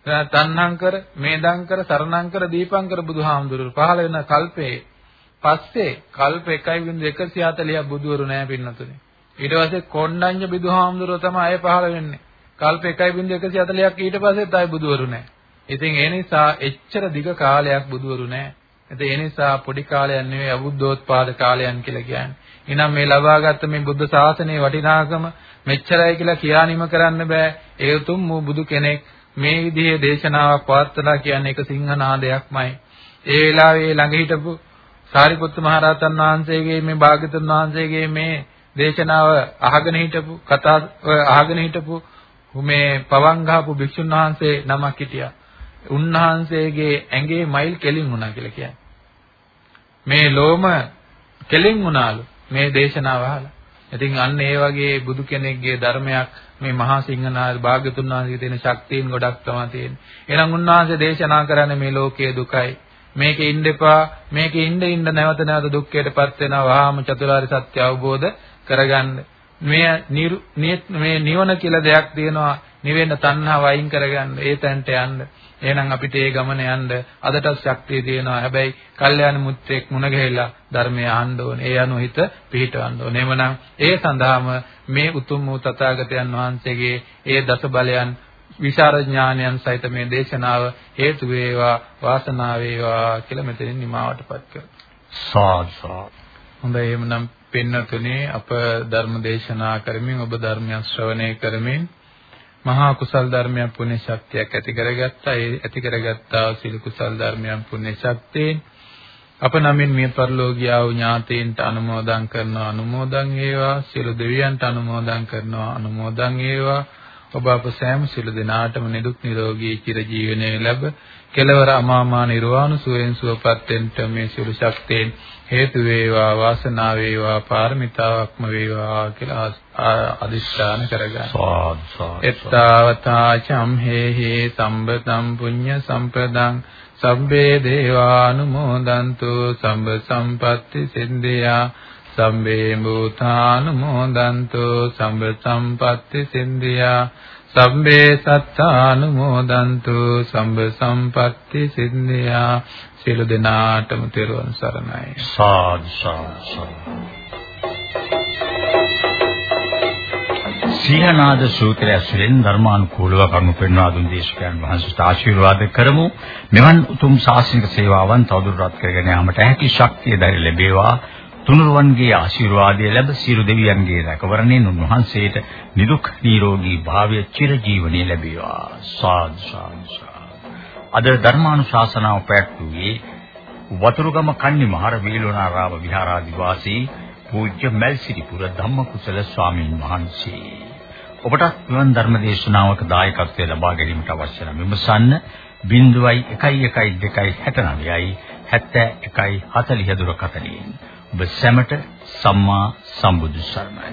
Speaker 2: තණ්හංකර, මේදංකර, සරණංකර, දීපංකර බුදුහාමුදුරුවෝ පහළ වෙන කල්පේ පස්සේ කල්ප 1.140 බුදුවරු නැහැ පින්නතුනේ. ඊට පස්සේ කොණ්ඩඤ්ඤ බුදුහාමුදුරුවෝ තමයි අය පහළ වෙන්නේ. කල්ප 1.140ක් ඊට පස්සෙත් ආයි බුදුවරු නැහැ. ඉතින් ඒ නිසා එච්චර දිග කාලයක් බුදුවරු නැහැ. ඉතින් ඒ නිසා පොඩි කාලයක් නෙවෙයි අබුද්ධෝත්පාද කාලයන් කියලා කියන්නේ. එහෙනම් මේ ලබාගත් මේ බුද්ධ ශාසනයේ වටිනාකම මෙච්චරයි කියලා කියානිම කරන්න බෑ. ඒ උතුම් වූ බුදු කෙනෙක් මේ විදිහේ දේශනාවක් පවත්වලා කියන්නේ එක සිංහනාදයක්මයි. ඒ වෙලාවේ ළඟ හිටපු සාරිපුත්ත මහරහතන් වහන්සේගේ මේ භාග්‍යතුන් වහන්සේගේ මේ දේශනාව අහගෙන හිටපු කතා අහගෙන හිටපු මේ පවන් ගහපු භික්ෂුන් වහන්සේ නමක් හිටියා. උන්වහන්සේගේ ඇඟේ මයිල් කෙලින් වුණා කියලා කියන්නේ. මේ ලෝම කෙලින් වුණාලු මේ දේශනාව අහලා. ඉතින් අන්න ඒ වගේ බුදු කෙනෙක්ගේ ධර්මයක් මේ මහා සිංහනාද භාග්‍යතුන් වහන්සේගේ තියෙන ශක්තියින් ගොඩක් තමයි තියෙන්නේ. එහෙනම් උන්වහන්සේ දේශනා කරන්නේ මේ ලෝකයේ දුකයි. මේකේ ඉන්න එපා. මේකේ ඉන්න ඉන්න නැවත නැවත දුක්ඛයටපත් වෙනවා. වහාම චතුරාර්ය සත්‍ය අවබෝධ කරගන්න. මේ මේ නිවන කියලා දෙයක් තියෙනවා. නිවෙන්න තණ්හාව අයින් කරගන්න. ඒ තැනට යන්න. එහෙනම් අපිට ඒ ගමන යන්න අදටත් ශක්තිය තියෙනවා. හැබැයි කල්යාණ මුත්‍රෙක් මුණ ගැහිලා ධර්මය අහන්න ඕනේ. ඒ අනුව හිත පිහිටවන්න ඕනේ. එමනම් ඒ සඳහාම මේ උතුම් වූ තථාගතයන් වහන්සේගේ ඒ දස බලයන් විචාර ඥානයන් සහිත මේ දේශනාව හේතු වේවා වාසනාව වේවා කියලා මෙතනින් නිමාවටපත් කරනවා.
Speaker 1: සාදු
Speaker 2: හොඳයි එහෙනම් පින්නතුනේ අප ධර්ම දේශනා කරමින් ඔබ ධර්මය ශ්‍රවණය කරමින් මහා කුසල් ධර්මයන් පුණ්‍ය ශක්තියක් ඇති කරගත්තා. ඒ ඇති කරගත්තා සිල් කුසල් ධර්මයන් පුණ්‍ය ශක්තියෙන් අප නමින් මේ පරිලෝකීය වූ ඥාතීන්ට අනුමෝදන් කරනවා අනුමෝදන් වේවා. සියලු දෙවියන්ට අනුමෝදන් කරනවා අනුමෝදන් වේවා. ඔබ අප සෑම සියලු දෙනාටම නිදුක් නිරෝගී චිරජීවනයේ ලැබ කෙලවර අමාමා නිර්වාණ සුවයෙන් සුවපත් වෙන්න මේ සියලු ශක්තියෙන් හේතු වේවා වාසනාව වේවා පාරමිතාවක්ම වේවා කියලා අදිස්ථාන කරගන්න. එත්තාවතා චම්හෙහි සම්බතම් පුඤ්ඤ සම්පදං. සබ්බේ දේවානුමෝදන්තු සම්බ සම්පatti සින්දියා සම්බේ භූතානුමෝදන්තු සම්බ සම්පatti සින්දියා සම්බේ සත්තානුමෝදන්තු සම්බ සම්පatti සින්දියා සියලු දෙනාටම තෙරුවන් සරණයි.
Speaker 1: සාදු සාදු සීහනාද සූත්‍රය ඇසුරෙන් ධර්මානුකූලව කරුණු පෙන්වා දුන් දේශකයන් වහන්සේට ආශිර්වාද කරමු. මෙවන් උතුම් ශාසනික සේවාවන් තවදුරටත් කරගෙන යාමට හැකි ශක්තිය ධෛර්ය ලැබේවා. තුනුරුවන්ගේ ආශිර්වාදය ලැබ සියලු දෙවියන්ගේ රැකවරණයෙන් උන්වහන්සේට නිදුක් නිරෝගී භාවය චිරජීවනයේ ලැබේවා සාදු සාදු අද ධර්මානුශාසනාව පැවැත්වුවේ වතුරුගම කන්නි මහර වේලුණාරාම විහාරාධිවාසී පූජ්‍ය මල්සිරිපුර ධම්මකුසල ස්වාමීන් වහන්සේ. ඔබට නිවන් ධර්ම දේශනාවක දායකත්වය ලබා ගැනීමට අවශ්‍ය නම් විමසන්න 011269යි 7140 දුරකථනයෙන්. ඔබ සැමට සම්මා සම්බුදු සරණයි.